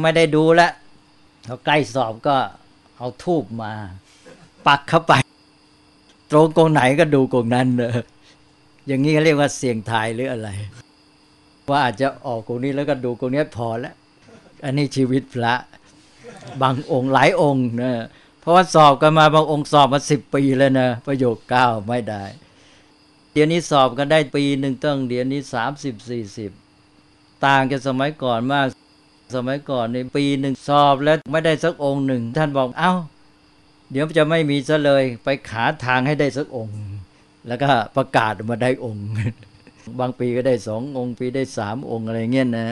ไม่ได้ดูแลเขาใกล้สอบก็เอาทูบมา ปักเข้าไป ตรงกองไหนก็ดูกองนั้นเลยอย่างนี้เขาเรียกว่าเสียงทายหรืออะไร ว่าอาจจะออกกองนี้แล้วก็ดูกองนี้พอแล้วอันนี้ชีวิตพระ บางองค์หลายองค์นะเพราะว่าสอบกันมาบางองค์สอบมาสิบปีแล้วนะประโยคเก้าไม่ได้ เดี๋ยวนี้สอบกันได้ปีหนึ่งต้องเดี๋ยวนี้สามสิบสี่สิบต่างจากสมัยก่อนมาก สมัยก่อนในปีหนึ่งสอบแล้วไม่ได้สักองค์หนึ่ง ท่านบอกเอา้า เดี๋ยวจะไม่มีซะเลยไปขาทางให้ได้สักองค์ แล้วก็ประกาศมาได้องค์ บางปีก็ได้สององค์ ปีได้สามองค์อะไรเงี้ยนะ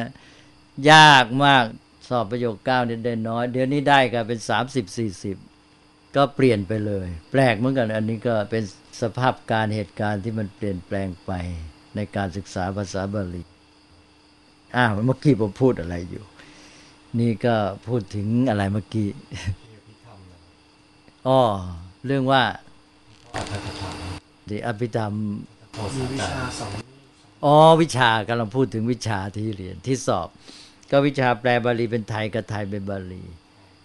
ยากมาก สอบประโยคเก้าเนี่ยได้น้อย เดี๋ยวนี้ได้ก็เป็นสามสิบสี่สิบก็เปลี่ยนไปเลย แปลกเหมือนกันอันนี้ก็เป็นสภาพการเหตุการณ์ที่มันเปลี่ยนแปลงไปในการศึกษาภาษาบาลีอ้าวเมื่อกี้ผมพูดอะไรอยู่ นี่ก็พูดถึงอะไรเมื่อกี้อ๋อเรื่องว่าดีอภิธรรม
มีวิชาสอง
อ๋อวิชากำลังพูดถึงวิชาที่เรียนที่สอบ ก็วิชาแปลบาลีเป็นไทยกับไทยเป็นบาลี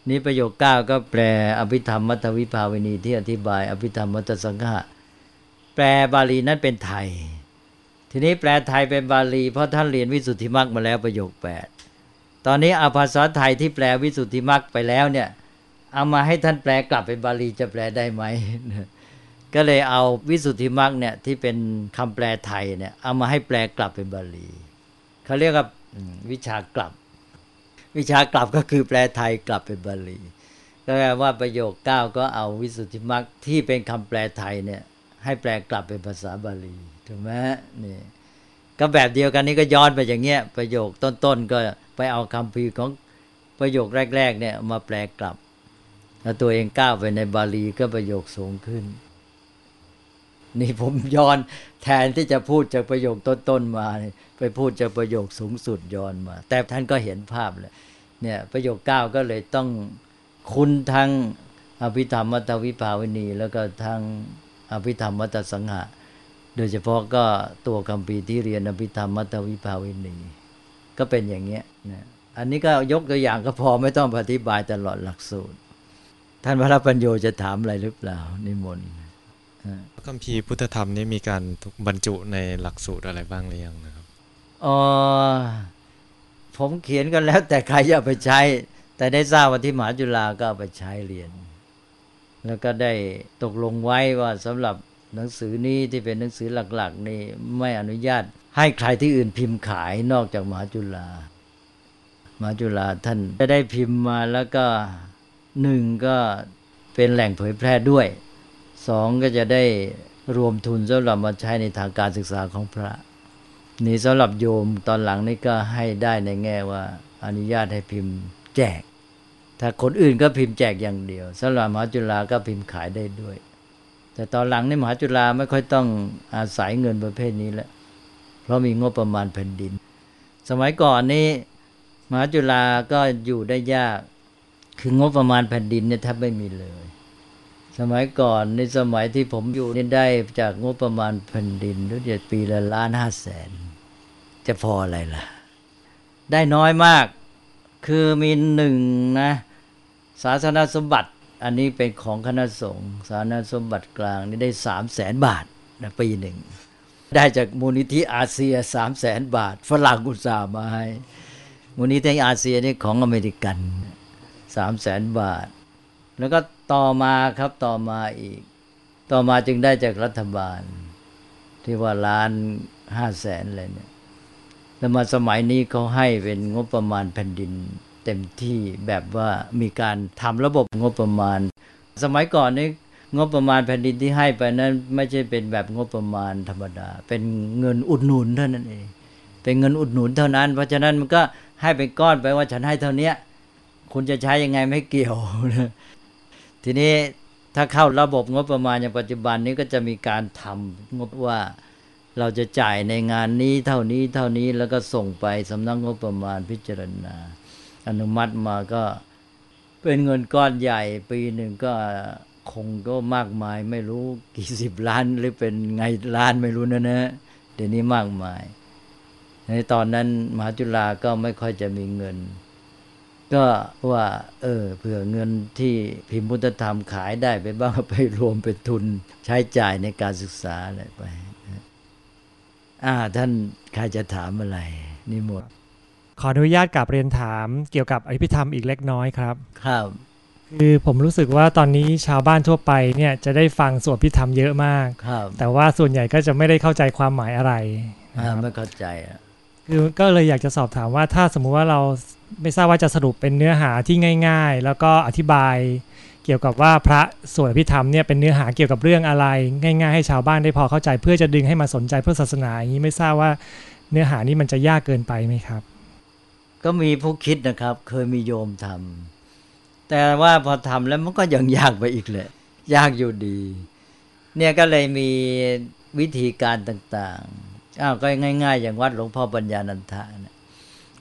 นี้ประโยคเก้าก็แปลอภิธรรมมัทวิภาวินีที่อธิบาย อภิธรรมมัตสังฆะแปลบาลีนั้นเป็นไทย ทีนี้แปลไทยเป็นบาลี เพราะท่านเรียนวิสุทธิมรรคมาแล้วประโยคแปดตอนนี้เอาภาษาไทยที่แปลวิสุทธิมรรคไปแล้วเนี่ยเอามาให้ท่านแปลกลับเป็นบาลีจะแปลได้ไหมก็เลยเอาวิสุทธิมรรคเนี่ยที่เป็นคำแปลไทยเนี่ยเอามาให้แปลกลับเป็นบาลีเขาเรียกว่าวิชากลับ วิชากลับก็คือแปลไทยกลับเป็นบาลีก็แปลว่าประโยคเก้าก็เอาวิสุทธิมรรคที่เป็นคำแปลไทยเนี่ย ให้แปลกลับเป็นภาษาบาลีถูกไหมนี่ก็แบบเดียวกันนี้ก็ย้อนไปอย่างเงี้ยประโยคต้นๆก็ไปเอาคำพีของประโยคแรก ๆ เนี่ยมาแปลกลับ แล้วตัวเองก้าวไปในบาลีก็ประโยคสูงขึ้น นี่ผมย้อนแทนที่จะพูดจากประโยคต้นๆมา ไปพูดจากประโยคสูงสุดย้อนมา แต่ท่านก็เห็นภาพเลยเนี่ยประโยคเก้าก็เลยต้องคุณทั้งอภิธรรมมัตวิภาวินี แล้วก็ทั้งอภิธรรมมัตสังหะ โดยเฉพาะก็ตัวคำปีที่เรียนอภิธรรมมัตวิภาวินี ก็เป็นอย่างเงี้ยนะอันนี้ก็ยกตัวอย่างก็พอไม่ต้องอธิบายตลอดหลักสูตร ท่านพระปัญโยจะถามอะไรหรือเปล่านิมนต์
คัมภีร์พุทธธรรมนี่มีการบรรจุในหลักสูตรอะไรบ้างหรือยังนะครับ
อ๋อผมเขียนกันแล้ว แต่ใครจะเอาไปใช้ แต่ได้ทราบว่าที่มหาจุฬาก็เอาไปใช้เรียน แล้วก็ได้ตกลงไว้ว่าสำหรับหนังสือนี้ที่เป็นหนังสือหลัก ๆ นี่ไม่อนุญาต ให้ใครที่อื่นพิมพ์ขายนอกจากมหาจุฬามหาจุฬาท่านจะได้พิมพ์มาแล้วก็หนึ่งก็เป็นแหล่งเผยแพร่ด้วย สองก็จะได้รวมทุนสำหรับมาใช้ในทางการศึกษาของพระ นี่สำหรับโยมตอนหลังนี่ก็ให้ได้ในแง่ว่าอนุญาตให้พิมพ์แจก ถ้าคนอื่นก็พิมพ์แจกอย่างเดียวสำหรับมหาจุฬาก็พิมพ์ขายได้ด้วย แต่ตอนหลังนี่มหาจุฬาไม่ค่อยต้องอาศัยเงินประเภทนี้แล้วเพราะมีงบประมาณแผ่นดิน สมัยก่อนนี้มหาจุฬาก็อยู่ได้ยากคืองบประมาณแผ่นดินเนี่ยแทบไม่มีเลย สมัยก่อนในสมัยที่ผมอยู่นี่ได้จากงบประมาณแผ่นดินรู้จะปีละล้านห้าแสน จะพออะไรล่ะ ได้น้อยมาก คือมีหนึ่งนะศาสนาสมบัติ อันนี้เป็นของคณะสงฆ์ศาสนาสมบัติกลางนี่ได้สามแสนบาทนะปีหนึ่ง ได้จากมูลนิธิอาเซียสามแสนบาท ฝรั่งอุตส่าห์มาให้มูลนิธิอาเซียนี่ของอเมริกันสามแสนบาท แล้วก็ ต่อมาครับต่อมาอีก ต่อมาจึงได้จากรัฐบาล ที่ว่าล้านห้าแสนอะไรเนี่ยแล้วมาสมัยนี้เขาให้เป็นงบประมาณแผ่นดิน เต็มที่แบบว่ามีการทำระบบงบประมาณ สมัยก่อนนี้งบประมาณแผ่นดินที่ให้ไปนั้น ไม่ใช่เป็นแบบงบประมาณธรรมดา เป็นเงินอุดหนุนเท่านั้นเองเป็นเงินอุดหนุนเท่านั้น เพราะฉะนั้นมันก็ให้เป็นก้อนไปว่าฉันให้เท่านี้คุณจะใช้ยังไงไม่เกี่ยว ทีนี้ถ้าเข้าระบบงบประมาณอย่างปัจจุบันนี้ก็จะมีการทำงบว่าเราจะจ่ายในงานนี้เท่านี้เท่านี้แล้วก็ส่งไปสำนักงบประมาณพิจารณา อนุมัติมาก็เป็นเงินก้อนใหญ่ปีหนึ่งก็คงก็มากมายไม่รู้กี่สิบล้านหรือเป็นไงล้านไม่รู้นะนะเดี๋ยวนี้มากมาย ในตอนนั้นมหาจุฬาก็ไม่ค่อยจะมีเงิน ก็ว่า เออเผื่อเงินที่พิมพ์พุทธธรรมขายได้ไปบ้างไปรวมเป็นทุนใช้จ่ายในการศึกษาอะไรไปอ่าท่านใครจะถามอะไรนี่หมด
ขออนุญาตกลับเรียนถามเกี่ยวกับอภิธรรมอีกเล็กน้อยครับ
ครับ
คือผมรู้สึกว่าตอนนี้ชาวบ้านทั่วไปเนี่ยจะได้ฟังสวดพิธรรมเยอะมาก
ครับ
แต่ว่าส่วนใหญ่ก็จะไม่ได้เข้าใจความหมายอะไรนะ
อ่า
ครับ
ไม่เข้าใจอะ
คือก็เลยอยากจะสอบถามว่าถ้าสมมุติว่าเราไม่ทราบว่าจะสรุปเป็นเนื้อหาที่ง่าย ๆ แล้วก็อธิบายเกี่ยวกับว่าพระสวดอภิธรรมเนี่ยเป็นเนื้อหาเกี่ยวกับเรื่องอะไร ง่าย ๆ ให้ชาวบ้านได้พอเข้าใจ เพื่อจะดึงให้มาสนใจเพื่อศาสนาอย่างนี้ไม่ทราบว่าเนื้อหานี้มันจะยากเกินไปไหมครับ
ก็มีผู้คิดนะครับ เคยมีโยมทำแต่ว่าพอทำแล้วมันก็ยังยากไปอีกเลยยากอยู่ดี เนี่ยก็เลยมีวิธีการต่างๆ อ้าวก็ง่าย ๆ อย่างวัดหลวงพ่อปัญญานันทะนะ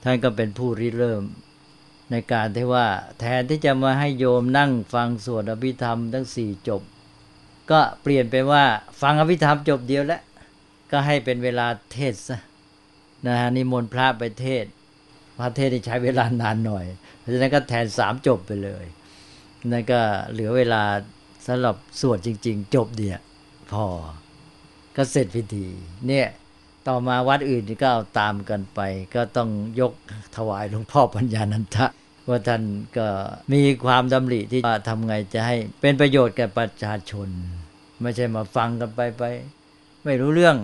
ท่านก็เป็นผู้ริเริ่มในการที่ว่า แทนที่จะมาให้โยมนั่งฟังสวดอภิธรรมทั้งสี่จบ ก็เปลี่ยนไปว่า ฟังอภิธรรมจบเดียวแล้วก็ให้เป็นเวลาเทศซะนะฮะนิมนต์พระไปเทศ พระเทศใช้เวลานานหน่อย เพราะฉะนั้นก็แทนสามจบไปเลยนั่นก็เหลือเวลาสำหรับสวดจริง ๆ จบเดียวพอก็เสร็จพิธีเนี่ย ต่อมาวัดอื่นก็เอาตามกันไป ก็ต้องยกถวายหลวงพ่อปัญญานันทะว่าท่านก็มีความดำริที่ว่าทำไงจะให้เป็นประโยชน์แก่ประชาชน ไม่ใช่มาฟังกันไปไป ไม่รู้เรื่อง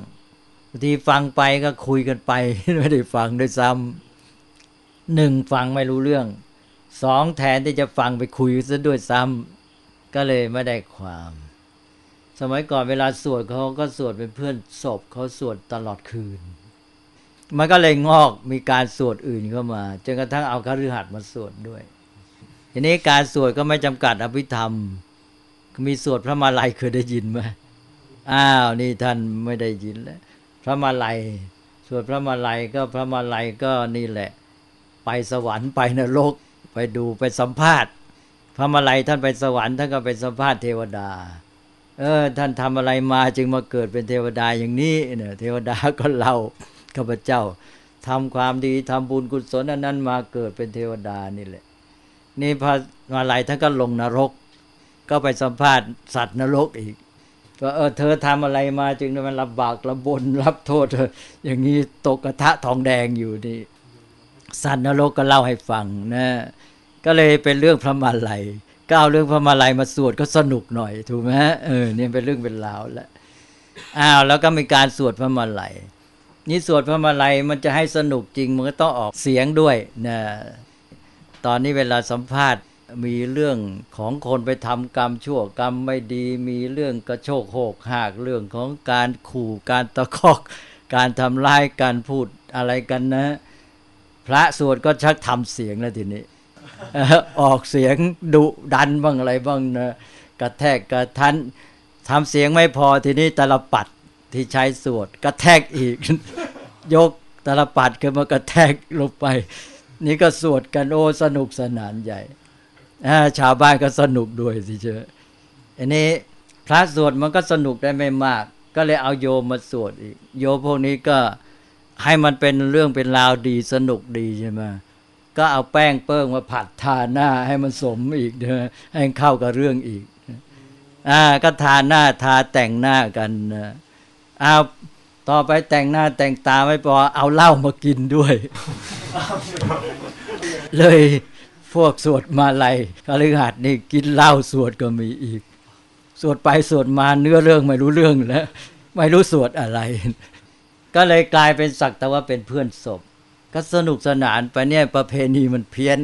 บางทีฟังไปก็คุยกันไป ไม่ได้ฟังด้วยซ้ำหนึ่งฟังไม่รู้เรื่องสองแทนที่จะฟังไปคุยซะด้วยซ้ำก็เลยไม่ได้ความ สมัยก่อนเวลาสวดเขาก็สวดเป็นเพื่อนศพเขาสวดตลอดคืน มันก็เลยงอกมีการสวดอื่นเข้ามาจนกระทั่งเอาคฤหัสถ์มาสวดด้วย ทีนี้การสวดก็ไม่จำกัดอภิธรรม มีสวดพระมาลัยเคยได้ยินไหมอ้าวนี่ท่านไม่ได้ยินแล้วพระมาลัยสวดพระมาลัยก็พระมาลัยก็นี่แหละ ไปสวรรค์ไปนรก ไปดูไปสัมภาษณ์ พระมาลัยท่านไปสวรรค์ท่านก็ไปสัมภาษณ์เทวดา เออท่านทำอะไรมาจึงมาเกิดเป็นเทวดาอย่างนี้เนี่ยเทวดาก็เล่าข้าพเจ้าทำความดีทำบุญกุศลอันนั้นมาเกิดเป็นเทวดานี่แหละ นี่พระมาลัยท่านก็ลงนรก ก็ไปสัมภาษณ์สัตว์นรกอีกว่าเออเธอทำอะไรมาจึงมันลำบากลำบนรับโทษออย่างนี้ตกกระทะทองแดงอยู่นี่สัตว์นรกก็เล่าให้ฟังนะก็เลยเป็นเรื่องพระมาลัย ก้าวเรื่องพระมาลัยมาสวดก็สนุกหน่อย ถูกไหมเออเนี่ยเป็นเรื่องเป็นราวแล้วอ้าวแล้วก็มีการสวดพระมาลัยนี่สวดพระมาลัยมันจะให้สนุกจริง มันก็ต้องออกเสียงด้วยนะตอนนี้เวลาสัมภาษณ์มีเรื่องของคนไปทำกรรมชั่วกรรมไม่ดี มีเรื่องกระโชกโหกหากเรื่องของการขู่การตะคอก การทำร้ายการพูดอะไรกันนะ พระสวดก็ชักทำเสียงแล้วทีนี้ ออกเสียงดุดันบ้างอะไรบ้างนะกระแทกกระทันทำเสียงไม่พอทีนี้ตลปัดที่ใช้สวดกระแทกอีก ยกตลปัดขึ้นมากระแทกลงไป นี่ก็สวดกันโอ้สนุกสนานใหญ่ชาวบ้านก็สนุกด้วยสิเชออันนี้พระสวดมันก็สนุกได้ไม่มาก ก็เลยเอาโยมมาสวดอีก โยมพวกนี้ก็ให้มันเป็นเรื่องเป็นราวดีสนุกดีใช่ไหม ก็เอาแป้งเปิ้งมาผัดทาหน้าให้มันสมอีกเนะให้เข้ากับเรื่องอีกอ่าก็ทาหน้าทาแต่งหน้ากันนะเอาต่อไปแต่งหน้าแต่งตาไม่พอเอาเหล้ามากินด้วย เลยพวกสวดมาลัยคฤหัสถ์นี่กินเหล้าสวดก็มีอีก สวดไปสวดมาเนื้อเรื่องไม่รู้เรื่องแล้ว ไม่รู้สวดอะไร ก็เลยกลายเป็นสักแต่ว่าเป็นเพื่อนศพ ก็สนุกสนานไปเนี่ยประเพณีมันเพี้ยน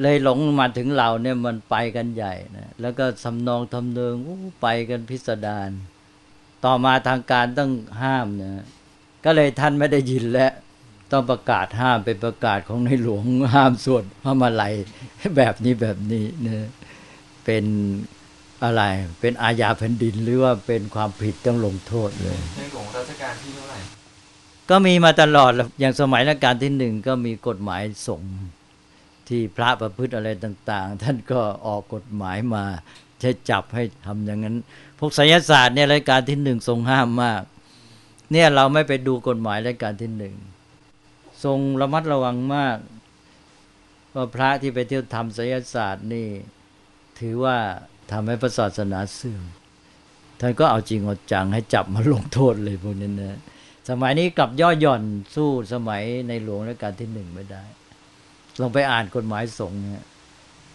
เลยหลงมาถึงเราเนี่ยมันไปกันใหญ่นะแล้วก็สำนองทำเนืองไปกันพิสดารต่อมาทางการต้องห้ามนะก็เลยท่านไม่ได้ยินแล้วต้องประกาศห้ามเป็นประกาศของในหลวงห้ามสวดพระมาลัยแบบนี้แบบนี้นะเป็นอะไรเป็นอาญาแผ่นดินหรือว่าเป็นความผิดต้องลงโทษเลยในหลวงรัชกาลที่เท่าไหร่ ก็มีมาตลอดอย่างสมัยรัชกาลที่หนึ่งก็มีกฎหมายสงฆ์ที่พระประพฤติอะไรต่าง ๆ ท่านก็ออกกฎหมายมาใช้จับให้ทำอย่างนั้น พวกไสยศาสตร์เนี่ยรายการที่หนึ่งทรงห้ามมาก เนี่ยเราไม่ไปดูกฎหมายรายการที่หนึ่งทรงระมัดระวังมากว่าพระที่ไปเที่ยวทำไสยศาสตร์นี่ ถือว่าทำให้พระศาสนาเสื่อมท่านก็เอาจริงเอาจังให้จับมาลงโทษเลยพวกนี้นะ สมัยนี้กลับย่อหย่อนสู้สมัยในหลวงรัชกาลที่หนึ่งไม่ได้ ลองไปอ่านกฎหมายสงฆ์เนี่ย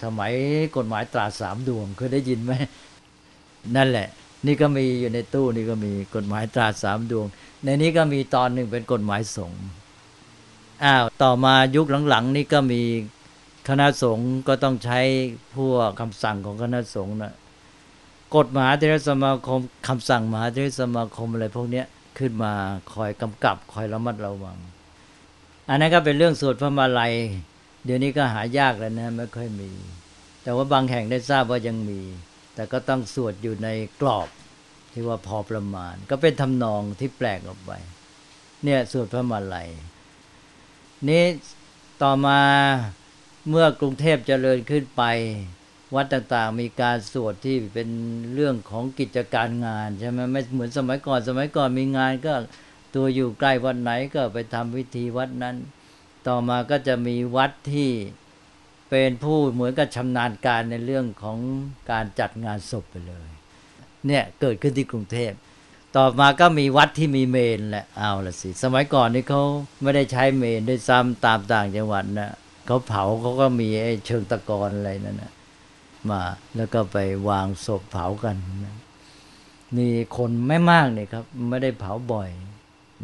สมัยกฎหมายตราสามดวงเคยได้ยินไหมนั่นแหละ นี่ก็มีอยู่ในตู้นี่ก็มีกฎหมายตราสามดวง ในนี้ก็มีตอนหนึ่งเป็นกฎหมายสงฆ์อ้าวต่อมายุคหลังๆ นี่ก็มีคณะสงฆ์ก็ต้องใช้พวกคำสั่งของคณะสงฆ์นะกฎมหาเทรสมาคมคำสั่งมหาเทรสมาคมอะไรพวกเนี้ย ขึ้นมาคอยกำกับ คอยระมัดระวัง อันนั้นก็เป็นเรื่องสวดพระมาลัย เดี๋ยวนี้ก็หายากแล้วนะไม่ค่อยมี แต่ว่าบางแห่งได้ทราบว่ายังมี แต่ก็ต้องสวดอยู่ในกรอบที่ว่าพอประมาณ ก็เป็นทำนองที่แปลกออกไป เนี่ยสวดพระมาลัย นี้ต่อมาเมื่อกรุงเทพเจริญขึ้นไป วัดต่างๆ มีการสวดที่เป็นเรื่องของกิจการงานใช่ไหมไม่เหมือนสมัยก่อนสมัยก่อนมีงานก็ตัวอยู่ใกล้วัดไหนก็ไปทำวิธีวัดนั้น ต่อมาก็จะมีวัดที่เป็นผู้เหมือนกับชำนาญการในเรื่องของการจัดงานศพไปเลย เนี่ยเกิดขึ้นที่กรุงเทพ ต่อมาก็มีวัดที่มีเมนแหละเอาละสิ สมัยก่อนนี่เขาไม่ได้ใช้เมนด้วยซ้ำตามต่างจังหวัดนะเขาเผาเขาก็มีไอ้เชิงตะกอนอะไรนั่นนะ มา แล้วก็ไปวางศพเผากันนะมีคนไม่มากเนี่ยครับ ไม่ได้เผาบ่อย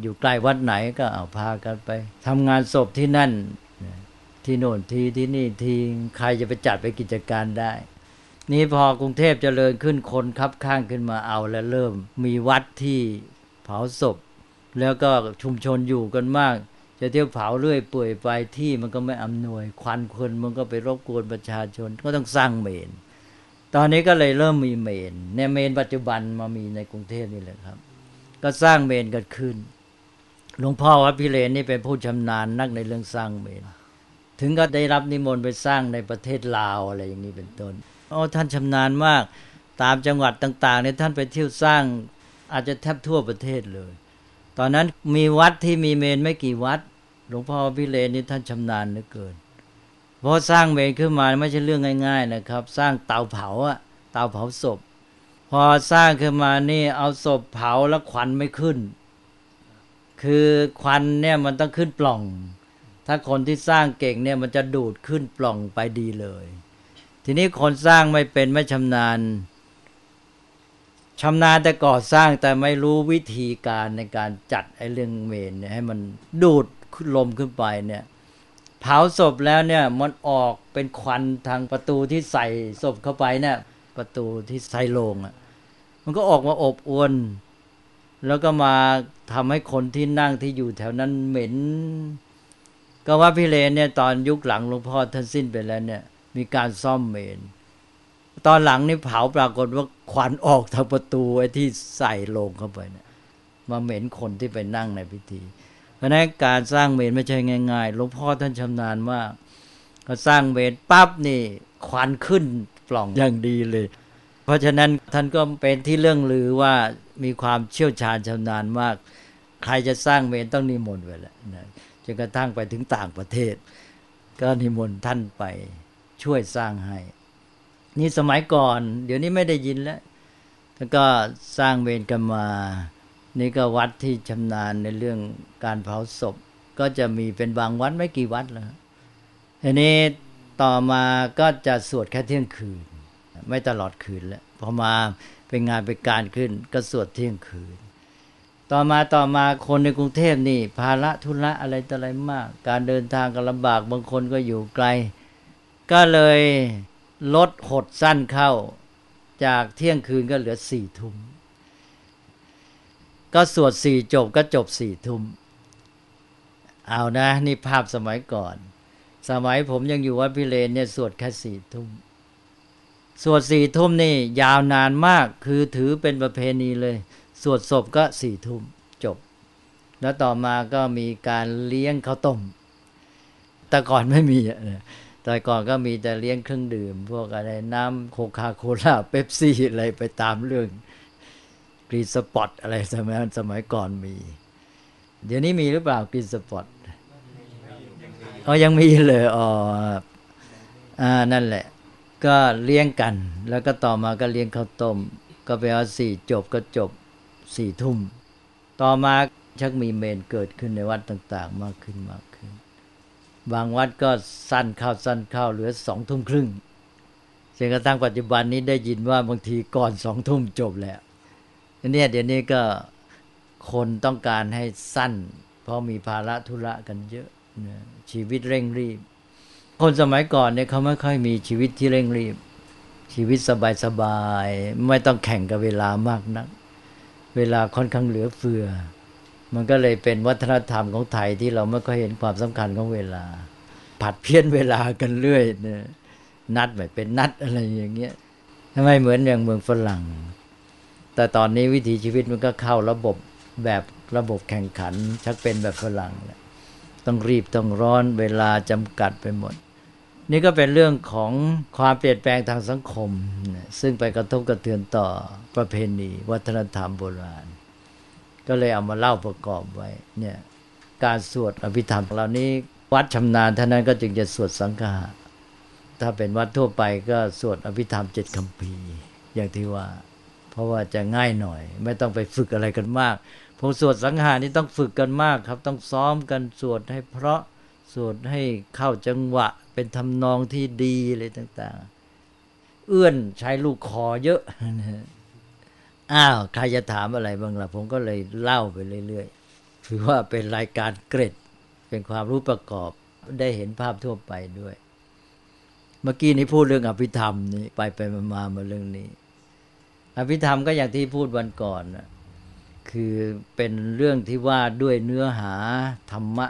อยู่ใกล้วัดไหนก็เอาพากันไปทำงานศพที่นั่น ที่โน่นทีที่นี่ทีใครจะไปจัดไปกิจการได้ นี่พอกรุงเทพเจริญขึ้นคนคับข้างขึ้นมาเอาแล้วเริ่ม มีวัดที่เผาศพ แล้วก็ชุมชนอยู่กันมาก จะเที่ยวเผาเรื่อยเปื่อยไปที่มันก็ไม่อำนวย ควันคนมันก็ไปรบกวนประชาชนก็ต้องสร้างเมน ตอนนี้ก็เลยเริ่มมีเมนเนี่ยเมนปัจจุบันมามีในกรุงเทพนี่แหละครับ ก็สร้างเมนกันขึ้นหลวงพ่อวัดพิเรนนี่เป็นผู้ชำนาญนักในเรื่องสร้างเมน ถึงก็ได้รับนิมนต์ไปสร้างในประเทศลาวอะไรอย่างนี้เป็นต้นอ๋อท่านชำนาญมากตามจังหวัดต่างๆเนี่ยท่านไปเที่ยวสร้างอาจจะแทบทั่วประเทศเลย ตอนนั้นมีวัดที่มีเมนไม่กี่วัด หลวงพ่อพิเรนนี่ท่านชำนาญเหลือเกินเพอสร้างเมนขึ้นมาไม่ใช่เรื่องง่าย ๆ นะครับ สร้างเตาเผาอะเตาเผาศพ พอสร้างขึ้นมานี่เอาศพเผาแล้วควันไม่ขึ้น คือควันเนี่ยมันต้องขึ้นปล่อง ถ้าคนที่สร้างเก่งเนี่ยมันจะดูดขึ้นปล่องไปดีเลย ทีนี้คนสร้างไม่เป็นไม่ชำนาญชำนาญแต่ก่อสร้างแต่ไม่รู้วิธีการในการจัดไอ้เรื่องเมนเนี่ยให้มันดูด ลมขึ้นไปเนี่ยเผาศพแล้วเนี่ยมันออกเป็นควันทางประตูที่ใส่ศพเข้าไปเนี่ยประตูที่ใส่โลงอะมันก็ออกมาอบอวน แล้วก็มาทำให้คนที่นั่งที่อยู่แถวนั้นเหม็น ก็ว่าพี่เลนเนี่ยตอนยุคหลังหลวงพ่อท่านสิ้นไปแล้วเนี่ย มีการซ่อมเมน ตอนหลังนี่เผาปรากฏว่าควันออกทางประตูไอ้ที่ใส่โลงเข้าไปเนี่ยมาเหม็นคนที่ไปนั่งในพิธี เพราะนั้นการสร้างเมนไม่ใช่ง่ายๆหลวงพ่อท่านชำนาญมากก็สร้างเมนปั๊บนี่ควันขึ้นปล่องอย่างดีเลย เพราะฉะนั้นท่านก็เป็นที่เรื่องลือว่ามีความเชี่ยวชาญชำนาญมาก ใครจะสร้างเมนต้องนิมนต์ไปแล้วนะจนกระทั่งไปถึงต่างประเทศ ก็นิมนต์ท่านไปช่วยสร้างให้ นี่สมัยก่อน เดี๋ยวนี้ไม่ได้ยินแล้วแล้วก็สร้างเวรกันมา นี่ก็วัดที่ชำนาญในเรื่องการเผาศพ ก็จะมีเป็นบางวัดไม่กี่วัดแล้วทีนี้ต่อมาก็จะสวดแค่เที่ยงคืน ไม่ตลอดคืนแล้วพอมาเป็นงานเป็นการขึ้น ก็สวดเที่ยงคืน ต่อมาต่อมาคนในกรุงเทพนี่ ภาระทุระอะไรต่ออะไรมาก การเดินทางก็ลำบากบางคนก็อยู่ไกล ก็เลยลดหดสั้นเข้า จากเที่ยงคืนก็เหลือสี่ทุ่ม ก็สวดสี่จบก็จบสี่ทุ่ม เอานะ นี่ภาพสมัยก่อน สมัยผมยังอยู่วัดพิเรนเนี่ยสวดแค่สี่ทุ่ม สวดสี่ทุ่มนี่ยาวนานมากคือถือเป็นประเพณีเลย สวดศพก็สี่ทุ่มจบ แล้วต่อมาก็มีการเลี้ยงข้าวต้ม แต่ก่อนไม่มีอะแต่ก่อนก็มีแต่เลี้ยงเครื่องดื่ม พวกอะไรน้ำโคคาโคล่าเป๊ปซี่อะไรไปตามเรื่อง กรีนสปอตอะไรสมัยสมัยก่อนมี เดี๋ยวนี้มีหรือเปล่ากรีนสปอตอ๋อยังมีเลยอ๋ออ่านั่นแหละ ก็เลี้ยงกัน แล้วก็ต่อมาก็เลี้ยงข้าวต้ม ก็ไปเอาสี่จบก็จบสี่ทุ่ม ต่อมาชักมีเมนเกิดขึ้นในวัดต่าง ๆ มากขึ้นมากขึ้น บางวัดก็สั้นเข้าสั้นเข้าเหลือสองทุ่มครึ่งจนกระทั่งปัจจุบันนี้ได้ยินว่าบางทีก่อนสองทุ่มจบแล้ว เนี่ยเดี๋ยวนี้ก็คนต้องการให้สั้น เพราะมีภาระธุระกันเยอะชีวิตเร่งรีบ คนสมัยก่อนเนี่ยเขาไม่ค่อยมีชีวิตที่เร่งรีบ ชีวิตสบายๆไม่ต้องแข่งกับเวลามากนัก เวลาค่อนข้างเหลือเฟือ มันก็เลยเป็นวัฒนธรรมของไทยที่เราไม่ค่อยเห็นความสำคัญของเวลา ผัดเพี้ยนเวลากันเรื่อยนี่ยนัดไม่เป็นนัดอะไรอย่างเงี้ยทำไมเหมือนอย่างเมืองฝรั่ง แต่ตอนนี้วิถีชีวิตมันก็เข้าระบบแบบระบบแข่งขัน ชักเป็นแบบฝรั่งแล้วต้องรีบต้องร้อนเวลาจำกัดไปหมด นี่ก็เป็นเรื่องของความเปลี่ยนแปลงทางสังคม ซึ่งไปกระทบกระเทือนต่อประเพณี วัฒนธรรมโบราณ ก็เลยเอามาเล่าประกอบไว้เนี่ยการสวดอภิธรรมเหล่านี้วัดชำนาญเท่านั้นก็จึงจะสวดสังฆาถ้าเป็นวัดทั่วไปก็สวดอภิธรรมเจ็ดคำพีอย่างที่ว่า ราะว่าจะง่ายหน่อย ไม่ต้องไปฝึกอะไรกันมากผมสวดสังหารนี่ต้องฝึกกันมากครับ ต้องซ้อมกันสวดให้เพราะสวดให้เข้าจังหวะ เป็นทำนองที่ดีอะไรต่าง ๆ เอื้อนใช้ลูกคอเยอะอ้าวใครจะถามอะไรบ้างล่ะผมก็เลยเล่าไปเรื่อยๆถือว่าเป็นรายการเกร็ด เป็นความรู้ประกอบได้เห็นภาพทั่วไปด้วย เมื่อกี้นี้พูดเรื่องอภิธรรมนี่ไปไปมามาเรื่องนี้ อภิธรรมก็อย่างที่พูดวันก่อนคือเป็นเรื่องที่ว่าด้วยเนื้อหาธรรมะ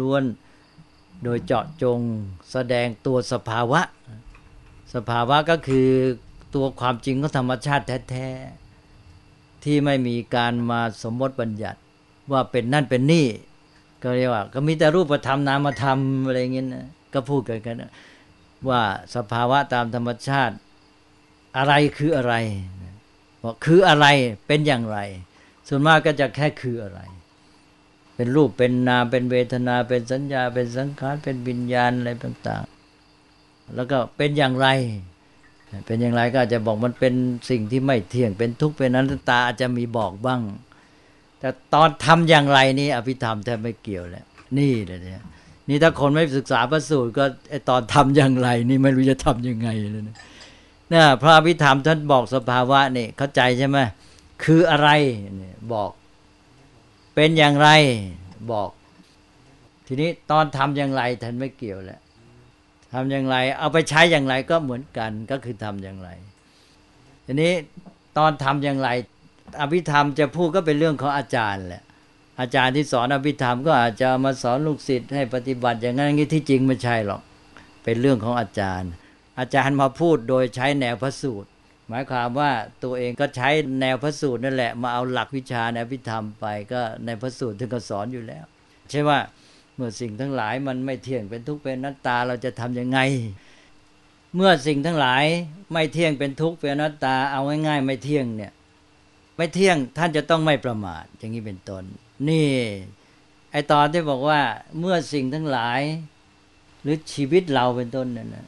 ล้วนๆ โดยเจาะจงแสดงตัวสภาวะ สภาวะก็คือตัวความจริงของธรรมชาติแท้ๆ ที่ไม่มีการมาสมมติบัญญัติว่าเป็นนั่นเป็นนี่ ก็เรียกว่า ก็มีแต่รูปธรรมนามธรรมอะไรเงี้ยนะก็พูดกันกันว่าสภาวะตามธรรมชาติอะไรคืออะไร ว่าคืออะไรเป็นอย่างไร ส่วนมากก็จะแค่คืออะไร เป็นรูปเป็นนามเป็นเวทนา เป็นสัญญา เป็นสังขารเป็นวิญญาณอะไรต่าง ๆ แล้วก็เป็นอย่างไร เป็นอย่างไรก็อาจจะบอกมันเป็นสิ่งที่ไม่เที่ยงเป็นทุกข์เป็นอนัตตาอาจจะมีบอกบ้าง แต่ตอนทำอย่างไรนี่อภิธรรมแทบไม่เกี่ยวแล้วนี่เลยเนี่ยนี่ถ้าคนไม่ศึกษาพระสูตรก็ไอตอนทำอย่างไร นี่ไม่รู้จะทํำยังไงเลยนะ พระอภิธรรมท่านบอกสภาวะนี่เข้าใจใช่ไหมคืออะไรบอก เป็นอย่างไรบอก ทีนี้ตอนทำอย่างไรท่านไม่เกี่ยวแล้วทำอย่างไร เอาไปใช้อย่างไรก็เหมือนกันก็คือทำอย่างไรทีนี้ตอนทำอย่างไร อภิธรรมจะพูดก็เป็นเรื่องของอาจารย์แหละอาจารย์ที่สอนอภิธรรมก็อาจจะมาสอนลูกศิษย์ให้ปฏิบัติอย่างนั้นอย่างนี้ที่จริงไม่ใช่หรอก เป็นเรื่องของอาจารย์ อาจารย์มาพูดโดยใช้แนวพระสูตร หมายความว่าตัวเองก็ใช้แนวพระสูตรนั่นแหละมาเอาหลักวิชาในอภิธรรมไปก็ในพระสูตรถึงก็สอนอยู่แล้ว ใช่ว่าเมื่อสิ่งทั้งหลายมันไม่เที่ยงเป็นทุกข์เป็นนัตตาเราจะทํำยังไง เมื่อสิ่งทั้งหลายไม่เที่ยงเป็นทุกข์เป็นนัตตาเอาง่ายๆ ไม่เที่ยงเนี่ยไม่เที่ยงท่านจะต้องไม่ประมาทอย่างนี้เป็นต้นนี่ไอตอนที่บอกว่าเมื่อสิ่งทั้งหลาย หรือชีวิตเราเป็นต้นนั่นนะ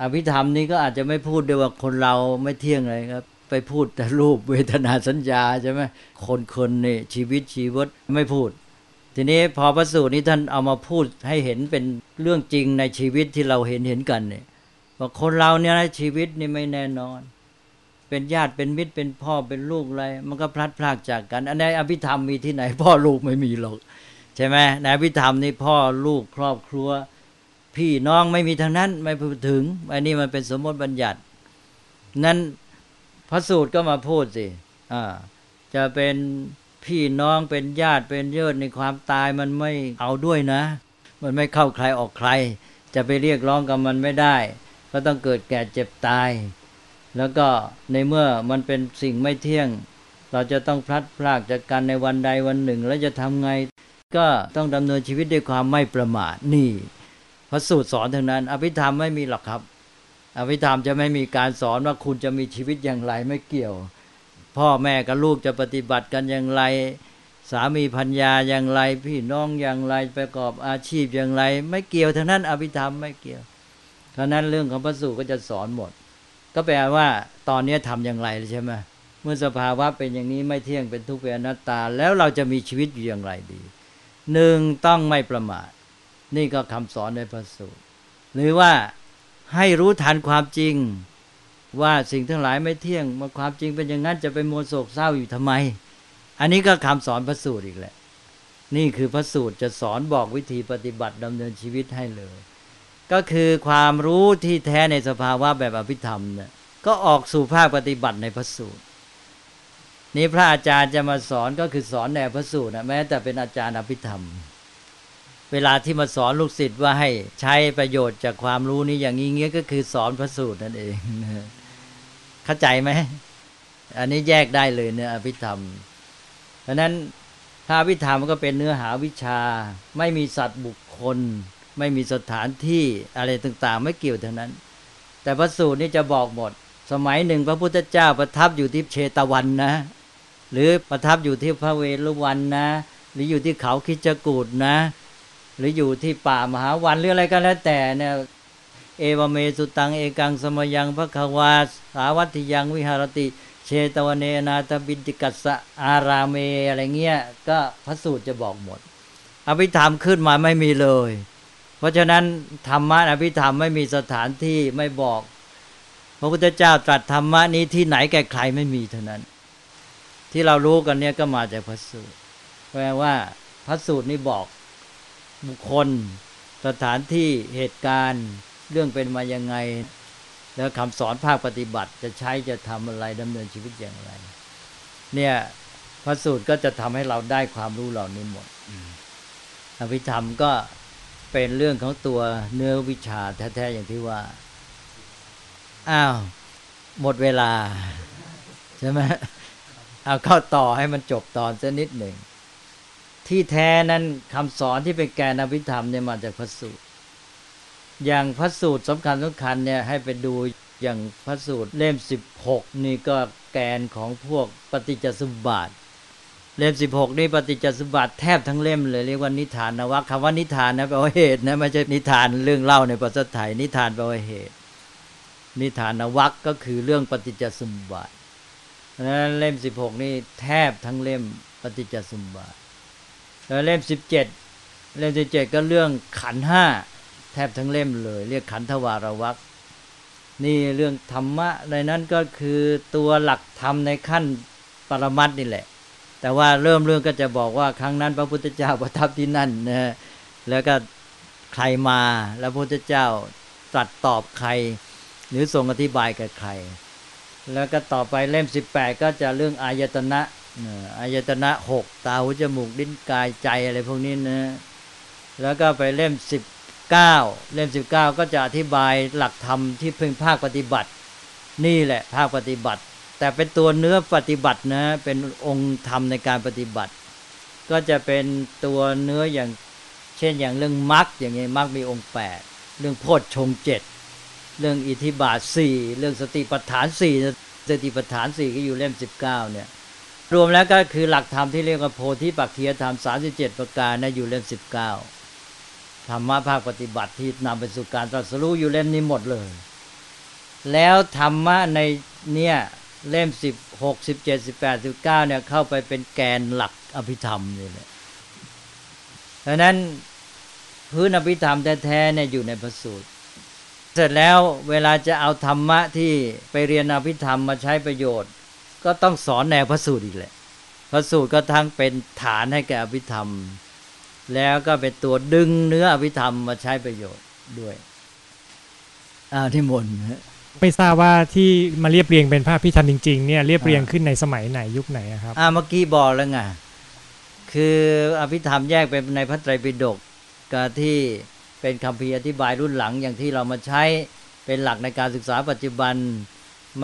อภิธรรมนี้ก็อาจจะไม่พูดด้วยว่าคนเราไม่เที่ยงเลยครับ ไปพูดแต่รูปเวทนาสัญญาใช่ไหมคนคนนี่ชีวิตชีวิตไม่พูด ทีนี้พอพระสูตรนี้ท่านเอามาพูดให้เห็นเป็นเรื่องจริงในชีวิตที่เราเห็นเห็นกันเนี่ยว่าคนเราเนี่ยชีวิตนี่ไม่แน่นอน เป็นญาติเป็นมิตรเป็นพ่อเป็นลูกอะไร มันก็พลัดพรากจากกัน อันในอภิธรรมมีที่ไหน พ่อลูกไม่มีหรอกใช่ไหมในอภิธรรมนี่พ่อลูกครอบครัว พี่น้องไม่มีทางนั้นไม่พูดถึงอันนี้มันเป็นสมมติบัญญัติ นั้นพระสูตรก็มาพูดสิจะเป็นพี่น้องเป็นญาติเป็นเยิดในความตายมันไม่เอาด้วยนะ มันไม่เข้าใครออกใคร จะไปเรียกร้องกับมันไม่ได้ ก็ต้องเกิดแก่เจ็บตาย แล้วก็ในเมื่อมันเป็นสิ่งไม่เที่ยง เราจะต้องพลัดพรากจากกันในวันใดวันหนึ่ง แล้วจะทำไงก็ต้องดำเนินชีวิตด้วยความไม่ประมาทนี่ พระสูตรสอนทั้งนั้น อภิธรรมไม่มีหรอกครับ อภิธรรมจะไม่มีการสอนว่าคุณจะมีชีวิตอย่างไรไม่เกี่ยว พ่อแม่กับลูกจะปฏิบัติกันอย่างไร สามีพัญญาอย่างไร พี่น้องอย่างไรประกอบอาชีพอย่างไร ไม่เกี่ยวทั้งนั้น อภิธรรมไม่เกี่ยวเพราะนั้นเรื่องของพระสูตรก็จะสอนหมด ก็แปลว่าตอนนี้ทำอย่างไรใช่ไหมเมื่อสภาวะเป็นอย่างนี้ไม่เที่ยงเป็นทุกข์เป็นอนัตตา แล้วเราจะมีชีวิตอยู่อย่างไรดีหนึ่งต้องไม่ประมาท นี่ก็คำสอนในพระสูตร หรือว่าให้รู้ทันความจริง ว่าสิ่งทั้งหลายไม่เที่ยงมาความจริงเป็นอย่างนั้นจะไปมัวโศกเศร้าอยู่ทำไม อันนี้ก็คำสอนพระสูตรอีกแหละ นี่คือพระสูตรจะสอนบอกวิธีปฏิบัติดำเนินชีวิตให้เลย ก็คือความรู้ที่แท้ในสภาวะแบบอภิธรรมเนี่ยก็ออกสู่ภาคปฏิบัติในพระสูตรนี้พระอาจารย์จะมาสอนก็คือสอนแนวพระสูตรนะแม้แต่เป็นอาจารย์อภิธรรม เวลาที่มาสอนลูกศิษย์ว่าให้ใช้ประโยชน์จากความรู้นี้อย่างนี้เงี้ยก็คือสอนพระสูตรนั่นเองเข้าใจไหมอันนี้แยกได้เลยเนื้ออภิธรรม เพราะนั้นถ้าอภิธรรมก็เป็นเนื้อหาวิชา ไม่มีสัตว์บุคคล ไม่มีสถานที่อะไรต่างๆ ไม่เกี่ยวเทั้งนั้น แต่พระสูตรนี่จะบอกหมด สมัยหนึ่งพระพุทธเจ้าประทับอยู่ที่เชตวันนะ หรือประทับอยู่ที่พระเวรุวันนะ หรืออยู่ที่เขาคิจกูดนะ หรืออยู่ที่ป่ามหาวันหรืออะไรก็แล้วแต่เนี่ยเอวเมสุตังเอกังสมยังพระควาสาวัติยังวิหารติ เชตวนเนนาตบินติกัสะอารามเมอะไรเงี้ยก็พระสูตรจะบอกหมด อภิธรรมขึ้นมาไม่มีเลย เพราะฉะนั้นธรรมะอภิธรรมไม่มีสถานที่ไม่บอก พระพุทธเจ้าตรัสธรรมะนี้ที่ไหนแก่ใครไม่มีเท่านั้น ที่เรารู้กันเนี่ยก็มาจากพระสูตรแปลว่าพระสูตรนี้บอก บุคคล สถานที่เหตุการณ์ เรื่องเป็นมายังไง แล้วคำสอนภาคปฏิบัติจะใช้จะทำอะไรดำเนินชีวิตอย่างไร เนี่ยพระสูตรก็จะทำให้เราได้ความรู้เหล่านี้หมดอภิธรรมก็เป็นเรื่องของตัวเนื้อวิชาแท้ๆอย่างที่ว่า อ้าว หมดเวลา ใช่ไหมเอาเข้าต่อให้มันจบตอนสักนิดหนึ่ง ที่แท้นั้นคำสอนที่เป็นแกนอภิธรรมเนี่ยมาจากพระสูตร อย่างพระสูตรสำคัญสำคัญเนี่ยให้ไปดูอย่างพระสูตรเล่มสิบหกนี่ก็แกนของพวกปฏิจจสมบัติเล่มสิบหกนี่ปฏิจจสมบัติแทบทั้งเล่มเลยเรียกว่านิทานนะว่าคำว่านิทานนะแปลว่าเหตุนะไม่ใช่นิทานเรื่องเล่าในภาษาไทยนิทานแปลว่าเหตุ นิทานนวักก็คือเรื่องปฏิจจสมบัตินั้นเล่มสิบหกนี่แทบทั้งเล่มปฏิจจสมบัติ แล้วเล่มสิบเจ็ดเล่มสิบเจ็ดก็เรื่องขันห้าแทบทั้งเล่มเลย เรียกขันธวารวักนี่เรื่องธรรมะในนั้นก็คือตัวหลักธรรมในขั้นปรมัตนี่แหละ แต่ว่าเริ่มเรื่องก็จะบอกว่าครั้งนั้น พระพุทธเจ้าประทับที่นั่นนะฮะแล้วก็ใครมาแล้วพระพุทธเจ้าตรัสตอบใคร หรือทรงอธิบายกับใคร แล้วก็ต่อไปเล่ม 18 ก็จะเรื่องอายตนะ อายตนะหกตาหูจมูกลิ้นกายใจอะไรพวกนี้นะ แล้วก็ไปเล่ม19เก้าเล่ม19ก็จะอธิบายหลักธรรมที่เพิ่งภาคปฏิบัติ นี่แหละภาคปฏิบัติ แต่เป็นตัวเนื้อปฏิบัตินะเป็นองค์ธรรมในการปฏิบัติ ก็จะเป็นตัวเนื้ออย่างเช่นอย่างเรื่องมรรคอย่างเงี้ยมรรคมีองค์8เรื่องโพชฌงเจ็ดเรื่องอิทธิบาทสี่เรื่องสติปัฏฐานสี่สติปัฏฐานสี่ก็อยู่เล่ม19เนี่ย รวมแล้วก็คือหลักธรรมที่เรียกว่าโพธิปักขียธรรม 37 ประการนะอยู่เล่ม 19ธรรมะภาคปฏิบัติที่นำไปสู่การตรัสรู้อยู่เล่มนี้หมดเลย แล้วธรรมะในเนี่ยเล่ม 16 17 18 19เนี่ยเข้าไปเป็นแกนหลักอภิธรรมนี่แหละดังนั้นพื้นอภิธรรมแท้ๆเนี่ยอยู่ในพระสูตร เสร็จแล้วเวลาจะเอาธรรมะที่ไปเรียนอภิธรรมมาใช้ประโยชน์ ก็ต้องสอนแนวพระสูตรอีกแหละ พระสูตรก็ทั้งเป็นฐานให้แก่อภิธรรม แล้วก็เป็นตัวดึงเนื้ออภิธรรมมาใช้ประโยชน์ด้วยอ้าวที่มนต์ฮะ
ไม่ทราบว่าที่มาเรียบเรียงเป็นพระพิธรรมจริงๆเนี่ยเรียบเรียงขึ้นในสมัยไหนยุคไหนอะครับ
อ่าเมื่อกี้บอกแล้วไงคืออภิธรรมแยกเป็นในพระไตรปิฎกกับที่เป็นคำพีร์อธิบายรุ่นหลังอย่างที่เรามาใช้เป็นหลักในการศึกษาปัจจุบัน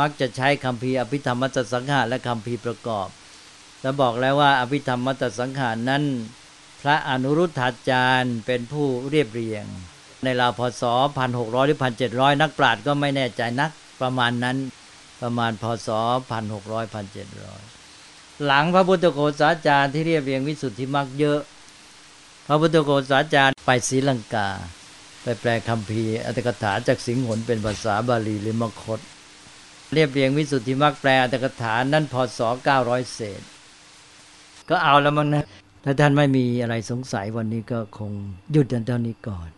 มักจะใช้คำพีอภิธรรมมัตสังหารและคำพีประกอบ แล้วบอกแล้วว่าอภิธรรมมัตสังหารนั้น พระอนุรุทธาจารย์เป็นผู้เรียบเรียง ในราวพศ 1600 หรือ 1700 นักปราชญ์ก็ไม่แน่ใจนักประมาณนั้นประมาณพศ 1600 1700 หลังพระพุทธโฆษาจารย์ที่เรียบเรียงวิสุทธิมรรคเยอะ พระพุทธโฆษาจารย์ไปศรีลังกาไปแปลคำพีอัตถกถาจากสิงหนเป็นภาษาบาลีหรือมคต เรียบเรียงวิสุทธิมรรคแปลอัตถกถานั่นพศ900เศษ ก็เอาแล้วมั้งนะ ถ้าท่านไม่มีอะไรสงสัยวันนี้ก็คงหยุดกันเท่านี้ก่อน